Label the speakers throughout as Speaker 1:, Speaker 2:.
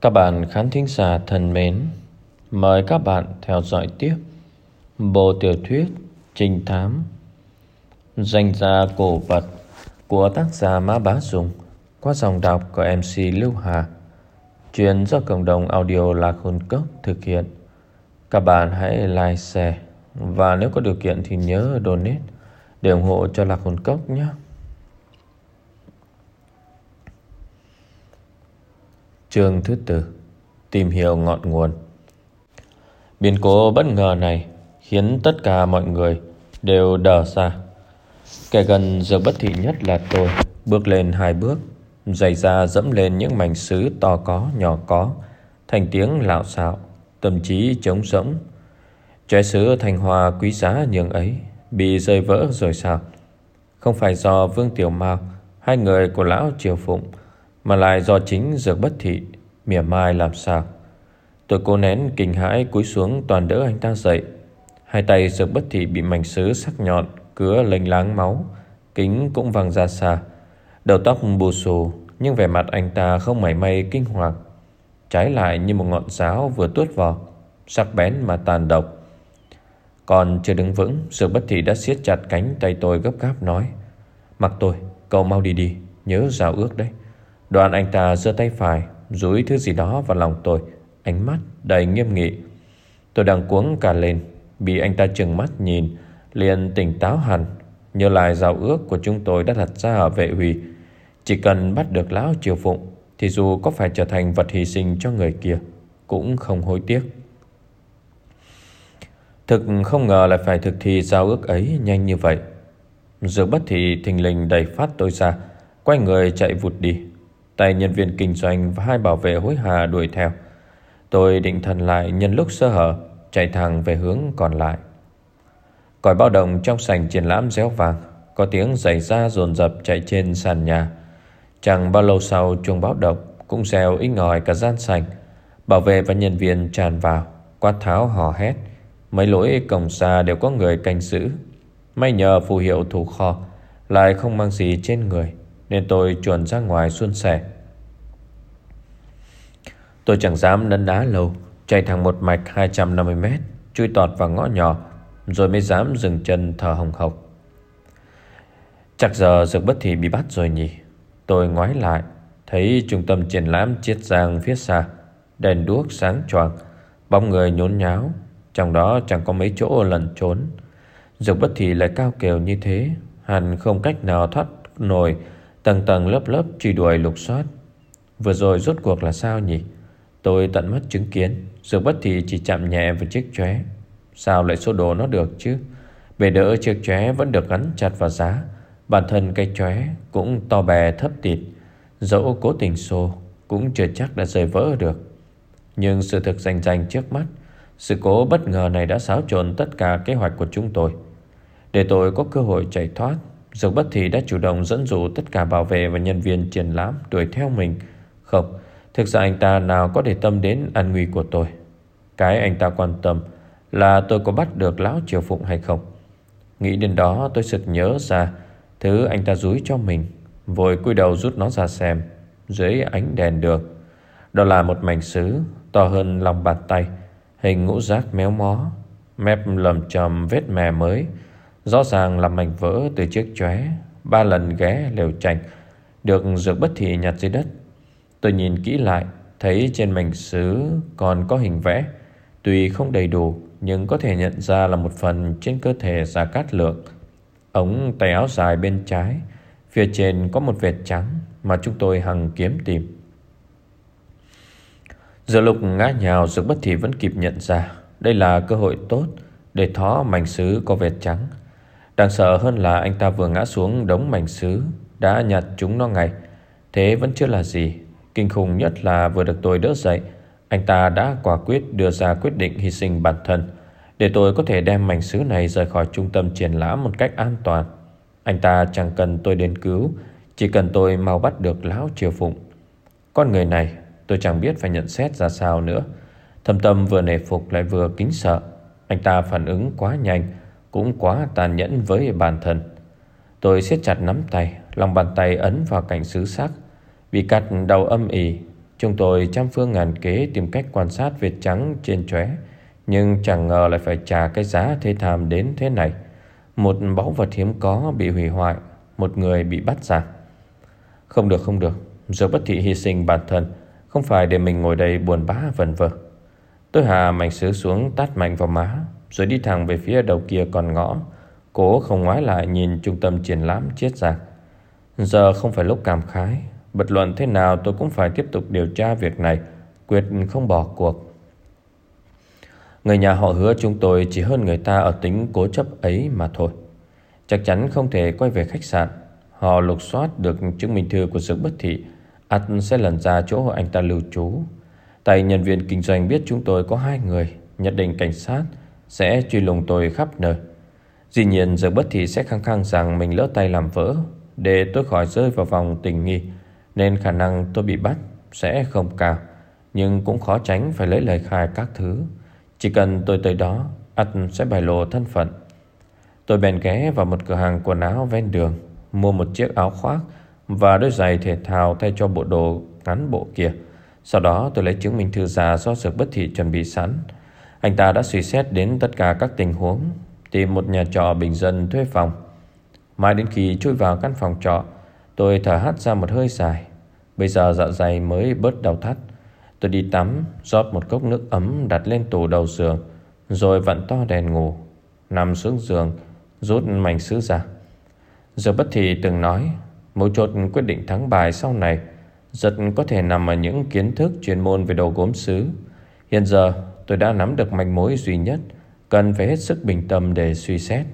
Speaker 1: Các bạn khán thính giả thân mến, mời các bạn theo dõi tiếp bộ tiểu thuyết Trinh Thám Danh gia cổ vật của tác giả Mã Bá Dùng qua dòng đọc của MC Lưu Hà Chuyện do cộng đồng audio Lạc Hồn Cốc thực hiện Các bạn hãy like, share và nếu có điều kiện thì nhớ donate để ủng hộ cho Lạc Hồn Cốc nhé. Chương thứ tư, Tìm hiểu ngọn nguồn. Biến cố bất ngờ này Khiến tất cả mọi người Đều đờ ra Kẻ gần giờ bất thị nhất là tôi, Bước lên hai bước, Giày ra dẫm lên những mảnh sứ to có, nhỏ có, Thành tiếng lạo xạo, Tâm trí trống rỗng. Trái sứ thành hoa quý giá nhường ấy, Bị rơi vỡ rồi sao? Không phải do Vương Tiểu Mao, Hai người của lão Triều Phụng mà lại do chính dược bất thị Mỉa mai làm sao? Tôi cố nén kinh hãi cúi xuống toàn đỡ anh ta dậy. Hai tay dược bất thị bị mảnh sứ sắc nhọn Cứa lênh láng máu Kính cũng văng ra xa. Đầu tóc bù xù Nhưng vẻ mặt anh ta không mảy may kinh hoàng. Trái lại như một ngọn giáo vừa tuốt vào Sắc bén mà tàn độc. Còn chưa đứng vững Dược bất thị đã siết chặt cánh tay tôi gấp gáp nói Mặc tôi, cậu mau đi đi Nhớ rào ước đấy. Đoàn anh ta giơ tay phải Rúi thứ gì đó vào lòng tôi. Ánh mắt đầy nghiêm nghị. Tôi đang cuống cả lên, Bị anh ta trừng mắt nhìn, liền tỉnh táo hẳn. Nhớ lại giao ước của chúng tôi đã đặt ra ở vệ huy. Chỉ cần bắt được lão triều phụng, Thì dù có phải trở thành vật hy sinh cho người kia, Cũng không hối tiếc. Thực không ngờ lại phải thực thi giao ước ấy nhanh như vậy. Dược bất thị thình lình đẩy phát tôi ra, Quay người chạy vụt đi. Tay nhân viên kinh doanh và hai bảo vệ hối hà đuổi theo. Tôi định thần lại nhân lúc sơ hở, Chạy thẳng về hướng còn lại. Còi báo động trong sảnh triển lãm réo vàng, Có tiếng giày da dồn dập chạy trên sàn nhà. Chẳng bao lâu sau, chuông báo động Cũng reo ít ngòi cả gian sảnh. Bảo vệ và nhân viên tràn vào, Quát tháo hò hét. Mấy lỗi cổng xa đều có người canh giữ. May nhờ phù hiệu thủ kho, Lại không mang gì trên người. Nên tôi chuồn ra ngoài xuân sẻ. Tôi chẳng dám nấn đá lâu, Chạy thẳng một mạch 250 mét, Chui tọt vào ngõ nhỏ, Rồi mới dám dừng chân thở hồng hộc. Chắc giờ dược bất thị bị bắt rồi nhỉ? Tôi ngoái lại, Thấy trung tâm triển lãm chiết giang phía xa, Đèn đuốc sáng choàng, Bóng người nhốn nháo, Trong đó chẳng có mấy chỗ lẩn trốn. Dược bất thị lại cao kiều như thế, Hẳn không cách nào thoát nổi Tầng tầng lớp lớp truy đuổi lục soát. Vừa rồi rốt cuộc là sao nhỉ? Tôi tận mắt chứng kiến Dược bất thì chỉ chạm nhẹ vào chiếc chóe. Sao lại số đồ nó được chứ? Bề đỡ chiếc chóe vẫn được gắn chặt vào giá. Bản thân cây chóe cũng to bè thấp tịt. Dẫu cố tình xô, Cũng chưa chắc đã rời vỡ được. Nhưng sự thực rành rành trước mắt, Sự cố bất ngờ này đã xáo trộn tất cả kế hoạch của chúng tôi. Để tôi có cơ hội chạy thoát Dược bất thì đã chủ động dẫn dụ tất cả bảo vệ và nhân viên triển lãm đuổi theo mình. Không, Thực ra anh ta nào có để tâm đến an nguy của tôi? Cái anh ta quan tâm Là tôi có bắt được lão triều phụng hay không? Nghĩ đến đó, tôi sực nhớ ra Thứ anh ta rúi cho mình, Vội cúi đầu rút nó ra xem, Dưới ánh đèn được. Đó là một mảnh sứ, To hơn lòng bàn tay, Hình ngũ giác méo mó, Mép lầm chầm vết mè mới Rõ ràng là mảnh vỡ từ chiếc chóe, Ba lần ghé lều chành Được dược bất thị nhặt dưới đất. Tôi nhìn kỹ lại, Thấy trên mảnh sứ còn có hình vẽ, Tuy không đầy đủ, Nhưng có thể nhận ra là một phần trên cơ thể Gia Cát Lượng. Ống tay áo dài bên trái, Phía trên có một vệt trắng Mà chúng tôi hằng kiếm tìm. Giờ lục ngã nhào Dược bất thị vẫn kịp nhận ra, Đây là cơ hội tốt Để thó mảnh sứ có vệt trắng. Đáng sợ hơn là anh ta vừa ngã xuống đống mảnh sứ, Đã nhặt chúng nó ngay. Thế vẫn chưa là gì. Kinh khủng nhất là vừa được tôi đỡ dậy, Anh ta đã quả quyết đưa ra quyết định hy sinh bản thân. Để tôi có thể đem mảnh sứ này rời khỏi trung tâm triển lãm một cách an toàn, Anh ta chẳng cần tôi đến cứu, Chỉ cần tôi mau bắt được lão triều phụng. Con người này, tôi chẳng biết phải nhận xét ra sao nữa. Thâm tâm vừa nể phục lại vừa kính sợ. Anh ta phản ứng quá nhanh cũng quá tàn nhẫn với bản thân. Tôi siết chặt nắm tay, Lòng bàn tay ấn vào cảnh xứ sắc vì cắt đầu âm ỉ, Chúng tôi trăm phương ngàn kế tìm cách quan sát Việt trắng trên chóe, Nhưng chẳng ngờ lại phải trả cái giá thê thảm đến thế này. Một báu vật hiếm có bị hủy hoại, Một người bị bắt giả. Không được không được, Giờ bất thị hy sinh bản thân, Không phải để mình ngồi đây buồn bã vần vơ Tôi hạ mảnh sứ xuống tát mạnh vào má rồi đi thẳng về phía đầu kia còn ngõ. Cố không ngoái lại nhìn trung tâm triển lãm chết giặc Giờ không phải lúc cảm khái. Bật luận thế nào tôi cũng phải tiếp tục điều tra việc này, Quyết không bỏ cuộc. Người nhà họ hứa chúng tôi chỉ hơn người ta ở tính cố chấp ấy mà thôi. Chắc chắn không thể quay về khách sạn. Họ lục soát được chứng minh thư của sự bất thị. Ắt sẽ lần ra chỗ anh ta lưu trú. Tại nhân viên kinh doanh biết chúng tôi có hai người, Nhất định cảnh sát sẽ truy lùng tôi khắp nơi. Dĩ nhiên, giờ bất thị sẽ khăng khăng rằng Mình lỡ tay làm vỡ, Để tôi khỏi rơi vào vòng tình nghi, Nên khả năng tôi bị bắt Sẽ không cao, Nhưng cũng khó tránh phải lấy lời khai các thứ. Chỉ cần tôi tới đó, ắt sẽ bày lộ thân phận. Tôi bèn ghé vào một cửa hàng quần áo ven đường, Mua một chiếc áo khoác Và đôi giày thể thao thay cho bộ đồ ngắn bộ kia. Sau đó tôi lấy chứng minh thư giả do sự Bất Thị chuẩn bị sẵn. Anh ta đã suy xét đến tất cả các tình huống, Tìm một nhà trọ bình dân thuê phòng. Mãi đến khi chui vào căn phòng trọ, Tôi thở hắt ra một hơi dài. Bây giờ dạ dày mới bớt đau thắt. Tôi đi tắm, rót một cốc nước ấm đặt lên tủ đầu giường, Rồi vặn to đèn ngủ, Nằm xuống giường, Rút mảnh sứ ra. Giờ bất thì từng nói, Mấu chốt quyết định thắng bài sau này, Rất có thể nằm ở những kiến thức chuyên môn về đồ gốm sứ Hiện giờ tôi đã nắm được manh mối duy nhất. Cần phải hết sức bình tâm để suy xét.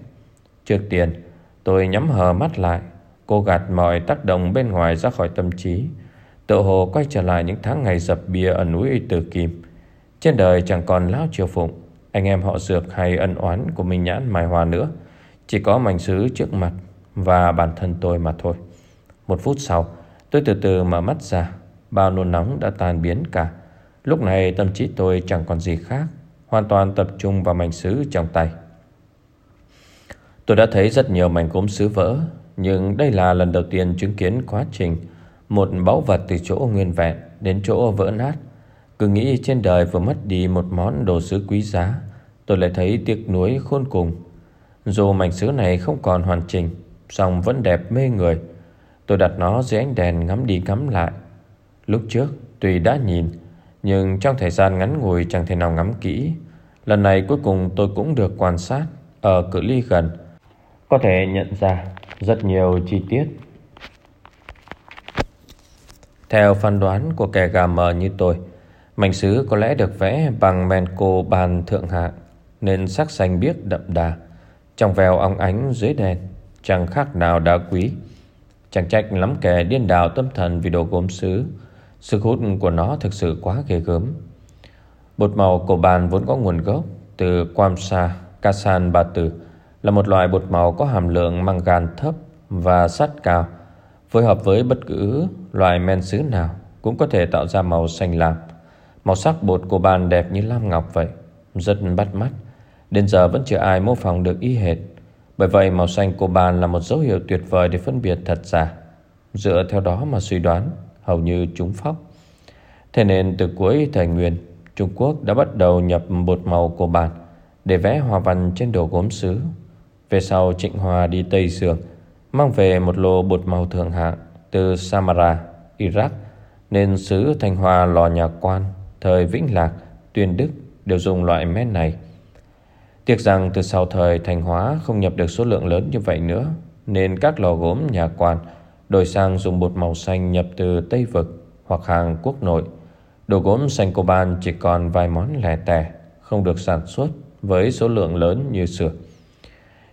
Speaker 1: Trước tiên, Tôi nhắm hờ mắt lại. Cô gạt mọi tác động bên ngoài ra khỏi tâm trí. Tự hồ quay trở lại những tháng ngày dập bia ở núi Tử Kim. Trên đời chẳng còn lão triều phụng. Anh em họ dược hay ân oán của Minh Nhãn Mai Hòa nữa. Chỉ có mảnh sứ trước mặt Và bản thân tôi mà thôi. Một phút sau, Tôi từ từ mở mắt ra. Bao nôn nóng đã tan biến cả. Lúc này tâm trí tôi chẳng còn gì khác, Hoàn toàn tập trung vào mảnh sứ trong tay. Tôi đã thấy rất nhiều mảnh gốm sứ vỡ, Nhưng đây là lần đầu tiên chứng kiến quá trình Một báu vật từ chỗ nguyên vẹn Đến chỗ vỡ nát. Cứ nghĩ trên đời vừa mất đi một món đồ sứ quý giá, Tôi lại thấy tiếc nuối khôn cùng. Dù mảnh sứ này không còn hoàn chỉnh, song vẫn đẹp mê người, Tôi đặt nó dưới ánh đèn ngắm đi ngắm lại. Lúc trước tùy đã nhìn nhưng trong thời gian ngắn ngủi chẳng thể nào ngắm kỹ. Lần này cuối cùng tôi cũng được quan sát Ở cự ly gần. Có thể nhận ra rất nhiều chi tiết. Theo phán đoán của kẻ gà mờ như tôi, Mảnh sứ có lẽ được vẽ bằng men cô bàn thượng hạng Nên sắc xanh biếc đậm đà, Trong veo óng ánh dưới đèn, Chẳng khác nào đá quý. Chẳng trách lắm kẻ điên đảo tâm thần vì đồ gốm sứ Sức hút của nó thực sự quá ghê gớm Bột màu cổ bàn vốn có nguồn gốc từ Quamsa, Kasan Ba Tử là một loại bột màu có hàm lượng mangan thấp và sắt cao. Phối hợp với bất cứ loại men sứ nào cũng có thể tạo ra màu xanh lam. Màu sắc bột cổ bàn đẹp như lam ngọc vậy, rất bắt mắt. Đến giờ vẫn chưa ai mô phỏng được y hệt. Bởi vậy màu xanh cổ bàn là một dấu hiệu tuyệt vời để phân biệt thật giả. Dựa theo đó mà suy đoán, hầu như trúng phóc. Thế nên từ cuối thời Nguyên, Trung Quốc đã bắt đầu nhập bột màu của bản để vẽ hoa văn trên đồ gốm sứ. Về sau Trịnh Hòa đi Tây Dương mang về một lô bột màu thượng hạng từ Samara, Iraq nên sứ Thanh Hoa lò nhà quan thời Vĩnh Lạc, Tuyên Đức đều dùng loại men này. Tiếc rằng từ sau thời Thanh Hóa không nhập được số lượng lớn như vậy nữa nên các lò gốm nhà quan đổi sang dùng bột màu xanh nhập từ Tây Vực hoặc hàng quốc nội. Đồ gốm xanh Coban chỉ còn vài món lẻ tẻ, Không được sản xuất với số lượng lớn như xưa.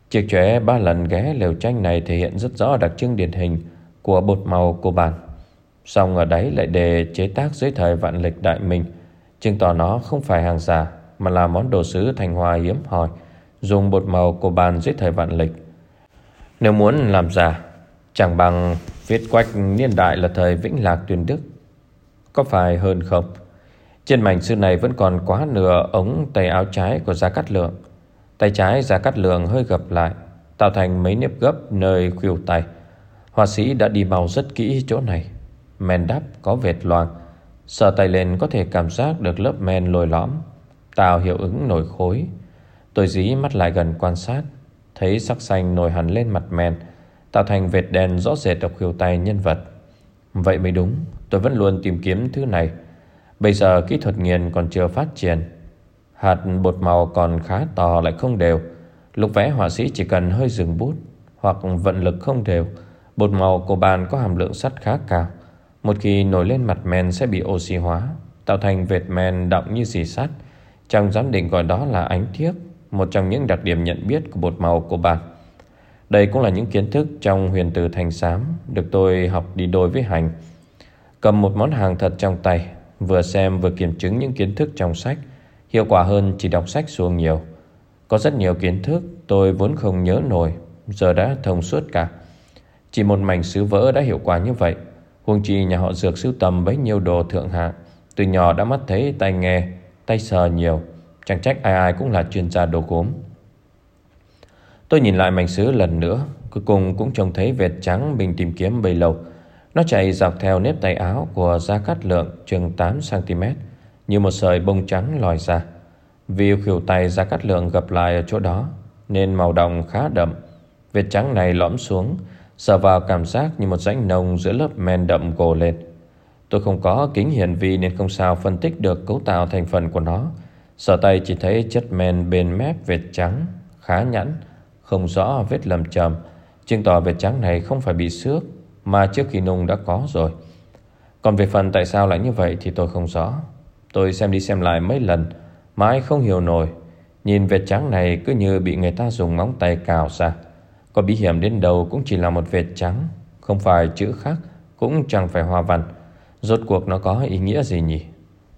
Speaker 1: Chiếc chóe ba lần ghé lều tranh này thể hiện rất rõ đặc trưng điển hình của bột màu Coban Xong ở đấy lại đề chế tác dưới thời vạn lịch đại minh Chứng tỏ nó không phải hàng giả, Mà là món đồ sứ thành hoa hiếm hoi, Dùng bột màu Coban dưới thời vạn lịch. Nếu muốn làm giả Chẳng bằng viết quách niên đại là thời Vĩnh Lạc Tuyên Đức. Có phải hơn không? Trên mảnh sư này vẫn còn quá nửa ống tay áo trái của Gia Cát Lượng. Tay trái Gia Cát Lượng hơi gập lại, Tạo thành mấy nếp gấp nơi khuỷu tay. Họa sĩ đã đi màu rất kỹ chỗ này. Men đắp có vệt loang, Sờ tay lên có thể cảm giác được lớp men lồi lõm, Tạo hiệu ứng nổi khối. Tôi dí mắt lại gần quan sát, Thấy sắc xanh nổi hẳn lên mặt men. Tạo thành vệt đen rõ rệt ở khuỷu tay nhân vật. Vậy mới đúng, Tôi vẫn luôn tìm kiếm thứ này. Bây giờ kỹ thuật nghiền còn chưa phát triển. Hạt bột màu còn khá to lại không đều. Lúc vẽ họa sĩ chỉ cần hơi dừng bút Hoặc vận lực không đều, Bột màu của bàn có hàm lượng sắt khá cao. Một khi nổi lên mặt men sẽ bị oxy hóa, Tạo thành vệt men đọng như dì sắt. Trong giám định gọi đó là ánh thiếc Một trong những đặc điểm nhận biết của bột màu của bàn. Đây cũng là những kiến thức trong huyền từ thành xám Được tôi học đi đôi với hành. Cầm một món hàng thật trong tay, Vừa xem vừa kiểm chứng những kiến thức trong sách, Hiệu quả hơn chỉ đọc sách xuống nhiều. Có rất nhiều kiến thức tôi vốn không nhớ nổi, Giờ đã thông suốt cả. Chỉ một mảnh sứ vỡ đã hiệu quả như vậy. Huông chi nhà họ dược sưu tầm bấy nhiêu đồ thượng hạng Từ nhỏ đã mắt thấy tay nghe Tay sờ nhiều. Chẳng trách ai ai cũng là chuyên gia đồ gốm. Tôi nhìn lại mảnh sứ lần nữa, Cuối cùng cũng trông thấy vệt trắng Mình tìm kiếm bầy lầu Nó chạy dọc theo nếp tay áo của Gia Cát Lượng, chừng 8cm Như một sợi bông trắng lòi ra. Vì khỉu tay Gia Cát Lượng gặp lại ở chỗ đó, Nên màu đồng khá đậm. Vệt trắng này lõm xuống Sờ vào cảm giác như một rãnh nồng Giữa lớp men đậm gồ lên. Tôi không có kính hiển vi Nên không sao phân tích được cấu tạo thành phần của nó. Sở tay chỉ thấy chất men bên mép vệt trắng, Khá nhẵn không rõ vết lầm chầm Chứng tỏ vệt trắng này không phải bị xước, Mà trước khi nung đã có rồi. Còn về phần tại sao lại như vậy Thì tôi không rõ. Tôi xem đi xem lại mấy lần Mãi không hiểu nổi. Nhìn vệt trắng này cứ như bị người ta dùng móng tay cào ra. Có bí hiểm đến đầu cũng chỉ là một vệt trắng, Không phải chữ khác, Cũng chẳng phải hoa văn. Rốt cuộc nó có ý nghĩa gì nhỉ?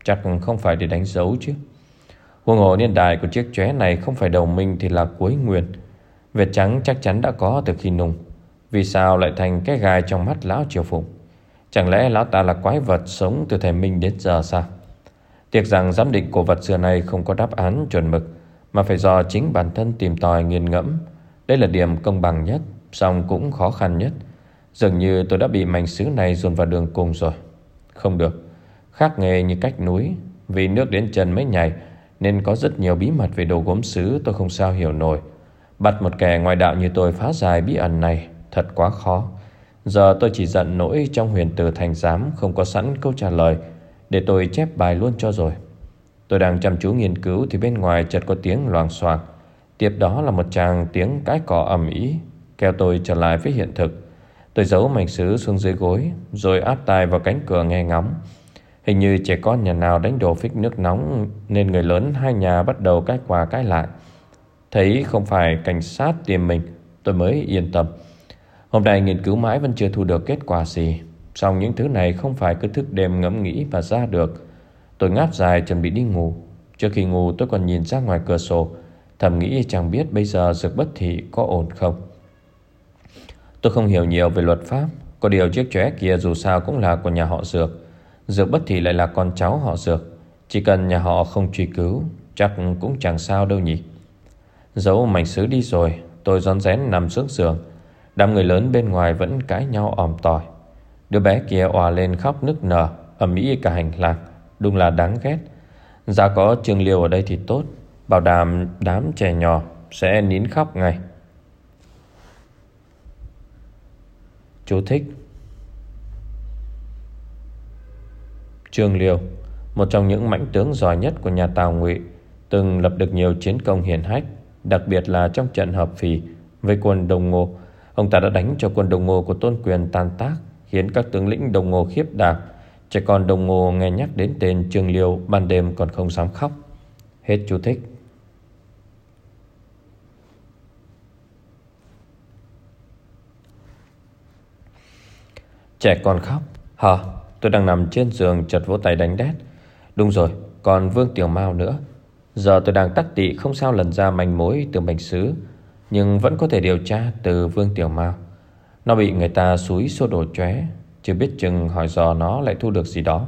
Speaker 1: Chắc không phải để đánh dấu chứ. Huống hồ niên đại của chiếc chóe này Không phải đầu minh thì là cuối nguyên. Vệt trắng chắc chắn đã có từ khi nung. Vì sao lại thành cái gai trong mắt lão triều phụng? Chẳng lẽ lão ta là quái vật Sống từ thời minh đến giờ sao? Tiếc rằng giám định cổ vật xưa này Không có đáp án chuẩn mực, Mà phải do chính bản thân tìm tòi nghiền ngẫm. Đây là điểm công bằng nhất, song cũng khó khăn nhất. Dường như tôi đã bị mảnh sứ này dồn vào đường cùng rồi. Không được. Khác nghề như cách núi, Vì nước đến chân mới nhảy, Nên có rất nhiều bí mật về đồ gốm sứ tôi không sao hiểu nổi. Bắt một kẻ ngoại đạo như tôi phá giải bí ẩn này, Thật quá khó. Giờ tôi chỉ giận nỗi trong huyền từ thành giám Không có sẵn câu trả lời, Để tôi chép bài luôn cho rồi. Tôi đang chăm chú nghiên cứu Thì bên ngoài chợt có tiếng loàng xoàng Tiếp đó là một chàng tiếng cái cỏ ầm ĩ Kéo tôi trở lại với hiện thực. Tôi giấu mảnh sứ xuống dưới gối, Rồi áp tai vào cánh cửa nghe ngóng. Hình như trẻ con nhà nào đánh đổ phích nước nóng, Nên người lớn hai nhà bắt đầu cái qua cái lại. Thấy không phải cảnh sát tìm mình, Tôi mới yên tâm. Hôm nay nghiên cứu mãi vẫn chưa thu được kết quả gì Xong những thứ này không phải cứ thức đêm ngẫm nghĩ và ra được. Tôi ngáp dài chuẩn bị đi ngủ. Trước khi ngủ, tôi còn nhìn ra ngoài cửa sổ, Thầm nghĩ chẳng biết bây giờ dược bất thị có ổn không. Tôi không hiểu nhiều về luật pháp, Có điều chiếc chóe kia dù sao cũng là của nhà họ dược. Dược bất thị lại là con cháu họ dược, Chỉ cần nhà họ không truy cứu, Chắc cũng chẳng sao đâu nhỉ. Giấu mảnh sứ đi rồi, Tôi rón rén nằm xuống giường. Đám người lớn bên ngoài vẫn cãi nhau òm tỏi Đứa bé kia òa lên khóc nức nở, ầm ĩ cả hành lang. Đúng là đáng ghét. Ra có trường liều ở đây thì tốt. Bảo đảm đám trẻ nhỏ Sẽ nín khóc ngay. Chú thích. Trương Liêu, Một trong những mãnh tướng giỏi nhất của nhà Tào Ngụy, Từng lập được nhiều chiến công hiển hách. Đặc biệt là trong trận hợp phì Với quân Đồng Ngô. Ông ta đã đánh cho quân Đồng Ngô của Tôn Quyền tan tác, Khiến các tướng lĩnh Đồng Ngô khiếp đảm. Trẻ con Đồng Ngô nghe nhắc đến tên Trương Liêu, Ban đêm còn không dám khóc. Hết chú thích. Trẻ con khóc. Hả? Tôi đang nằm trên giường chợt vỗ tay đánh đét. Đúng rồi, còn Vương Tiểu Mao nữa. Giờ tôi đang tắc tị không sao lần ra manh mối từ mảnh sứ Nhưng vẫn có thể điều tra từ Vương Tiểu Mao. Nó bị người ta xúi xô đổ chóe, Chưa biết chừng hỏi dò nó lại thu được gì đó.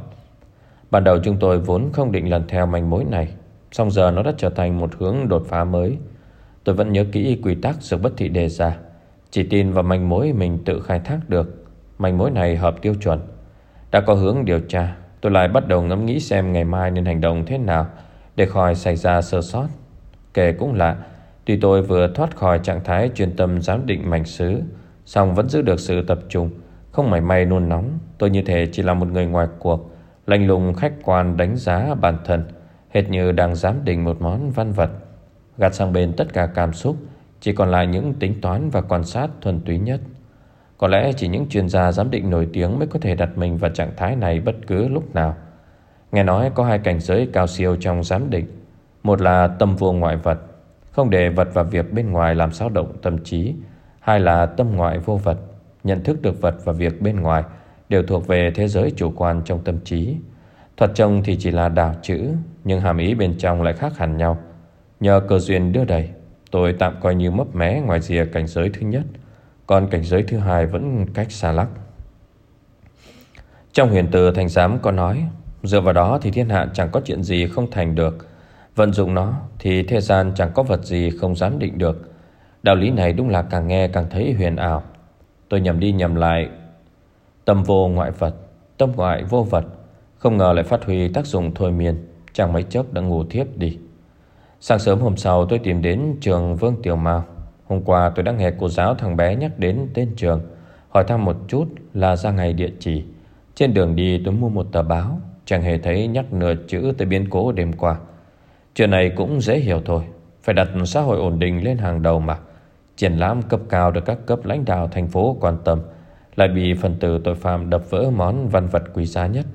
Speaker 1: Ban đầu chúng tôi vốn không định lần theo manh mối này Xong giờ nó đã trở thành một hướng đột phá mới. Tôi vẫn nhớ kỹ quy tắc sự bất thị đề ra, Chỉ tin vào manh mối mình tự khai thác được. Manh mối này hợp tiêu chuẩn. Đã có hướng điều tra, Tôi lại bắt đầu ngẫm nghĩ xem ngày mai nên hành động thế nào. Để khỏi xảy ra sơ sót. Kể cũng lạ, Tuy tôi vừa thoát khỏi trạng thái chuyên tâm giám định mảnh sứ song vẫn giữ được sự tập trung, Không mảy may nôn nóng. Tôi như thể chỉ là một người ngoài cuộc, Lạnh lùng khách quan đánh giá bản thân, Hệt như đang giám định một món văn vật. Gạt sang bên tất cả cảm xúc, Chỉ còn lại những tính toán và quan sát thuần túy nhất. Có lẽ chỉ những chuyên gia giám định nổi tiếng Mới có thể đặt mình vào trạng thái này bất cứ lúc nào. Nghe nói có hai cảnh giới cao siêu trong giám định. Một là tâm vô ngoại vật Không để vật và việc bên ngoài làm xáo động tâm trí. Hai là tâm ngoại vô vật Nhận thức được vật và việc bên ngoài Đều thuộc về thế giới chủ quan trong tâm trí. Thuật trông thì chỉ là đảo chữ Nhưng hàm ý bên trong lại khác hẳn nhau. Nhờ cơ duyên đưa đầy, Tôi tạm coi như mấp mé ngoài rìa cảnh giới thứ nhất Còn cảnh giới thứ hai vẫn cách xa lắc. Trong huyền từ thành giám có nói Dựa vào đó thì thiên hạ chẳng có chuyện gì không thành được. Vận dụng nó thì thế gian chẳng có vật gì không dám định được. Đạo lý này đúng là càng nghe càng thấy huyền ảo. Tôi nhầm đi nhầm lại. Tâm vô ngoại vật Tâm ngoại vô vật. Không ngờ lại phát huy tác dụng thôi miên. Chẳng mấy chốc đã ngủ thiếp đi. Sáng sớm hôm sau tôi tìm đến trường Vương Tiểu Mao. Hôm qua tôi đã nghe cô giáo thằng bé nhắc đến tên trường, Hỏi thăm một chút là ra ngày địa chỉ. Trên đường đi tôi mua một tờ báo. Chẳng hề thấy nhắc nửa chữ tới biến cố đêm qua. Chuyện này cũng dễ hiểu thôi. Phải đặt xã hội ổn định lên hàng đầu mà. Triển lãm cấp cao được các cấp lãnh đạo thành phố quan tâm, Lại bị phần tử tội phạm đập vỡ món văn vật quý giá nhất.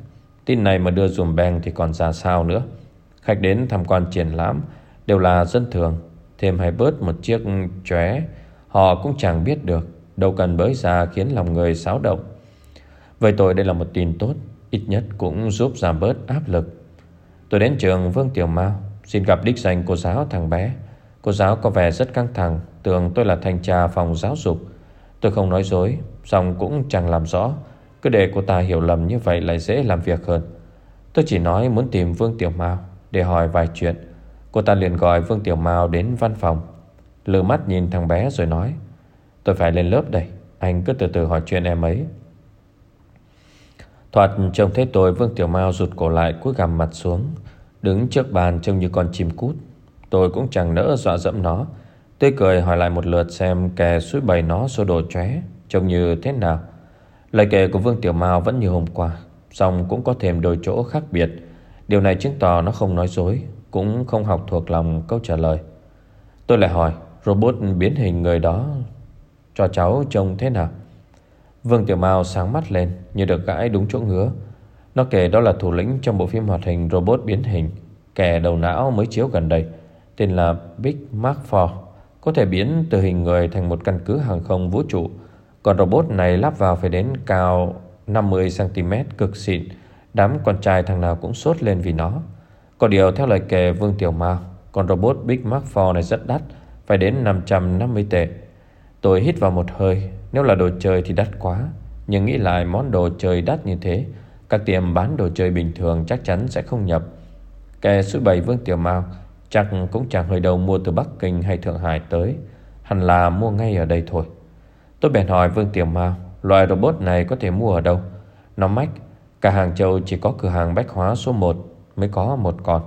Speaker 1: Tin này mà đưa dùm beng thì còn ra sao nữa? Khách đến tham quan triển lãm Đều là dân thường. Thêm hay bớt một chiếc chóe, Họ cũng chẳng biết được, Đâu cần bới ra khiến lòng người xáo động. Vậy tôi đây là một tin tốt. Ít nhất cũng giúp giảm bớt áp lực. Tôi đến trường Vương Tiểu Mao, Xin gặp đích danh cô giáo thằng bé. Cô giáo có vẻ rất căng thẳng, Tưởng tôi là thanh tra phòng giáo dục. Tôi không nói dối Xong cũng chẳng làm rõ. Cứ để cô ta hiểu lầm như vậy lại dễ làm việc hơn. Tôi chỉ nói muốn tìm Vương Tiểu Mao Để hỏi vài chuyện. Cô ta liền gọi Vương Tiểu Mao đến văn phòng. Lừa mắt nhìn thằng bé rồi nói, Tôi phải lên lớp đây, Anh cứ từ từ hỏi chuyện em ấy. Thoạt trông thấy tôi, Vương Tiểu Mao rụt cổ lại, cúi gằm mặt xuống, Đứng trước bàn trông như con chim cút. Tôi cũng chẳng nỡ dọa dẫm nó. Tươi cười hỏi lại một lượt xem kẻ suối bày nó sô đồ chóe, Trông như thế nào. Lời kể của Vương Tiểu Mao vẫn như hôm qua Xong cũng có thêm đôi chỗ khác biệt. Điều này chứng tỏ nó không nói dối, Cũng không học thuộc lòng câu trả lời. Tôi lại hỏi, Robot biến hình người đó Cho cháu trông thế nào? Vương Tiểu Mao sáng mắt lên Như được gãi đúng chỗ ngứa. Nó kể đó là thủ lĩnh trong bộ phim hoạt hình robot biến hình Kẻ đầu não mới chiếu gần đây Tên là Big Mark Ford, Có thể biến từ hình người thành một căn cứ hàng không vũ trụ. Còn robot này lắp vào phải đến cao 50cm cực xịn Đám con trai thằng nào cũng sốt lên vì nó. Có điều theo lời kể Vương Tiểu Mao Con robot Big Mark 4 này rất đắt Phải đến 550 tệ. Tôi hít vào một hơi nếu là đồ chơi thì đắt quá, Nhưng nghĩ lại món đồ chơi đắt như thế, Các tiệm bán đồ chơi bình thường chắc chắn sẽ không nhập. Kẻ số bày Vương Tiểu Mao Chắc cũng chẳng hơi đầu mua từ Bắc Kinh hay Thượng Hải tới, Hẳn là mua ngay ở đây thôi. Tôi bèn hỏi Vương Tiểu Mao, Loại robot này có thể mua ở đâu? Nó mách, Cả Hàng Châu chỉ có cửa hàng bách hóa số 1 Mới có một con.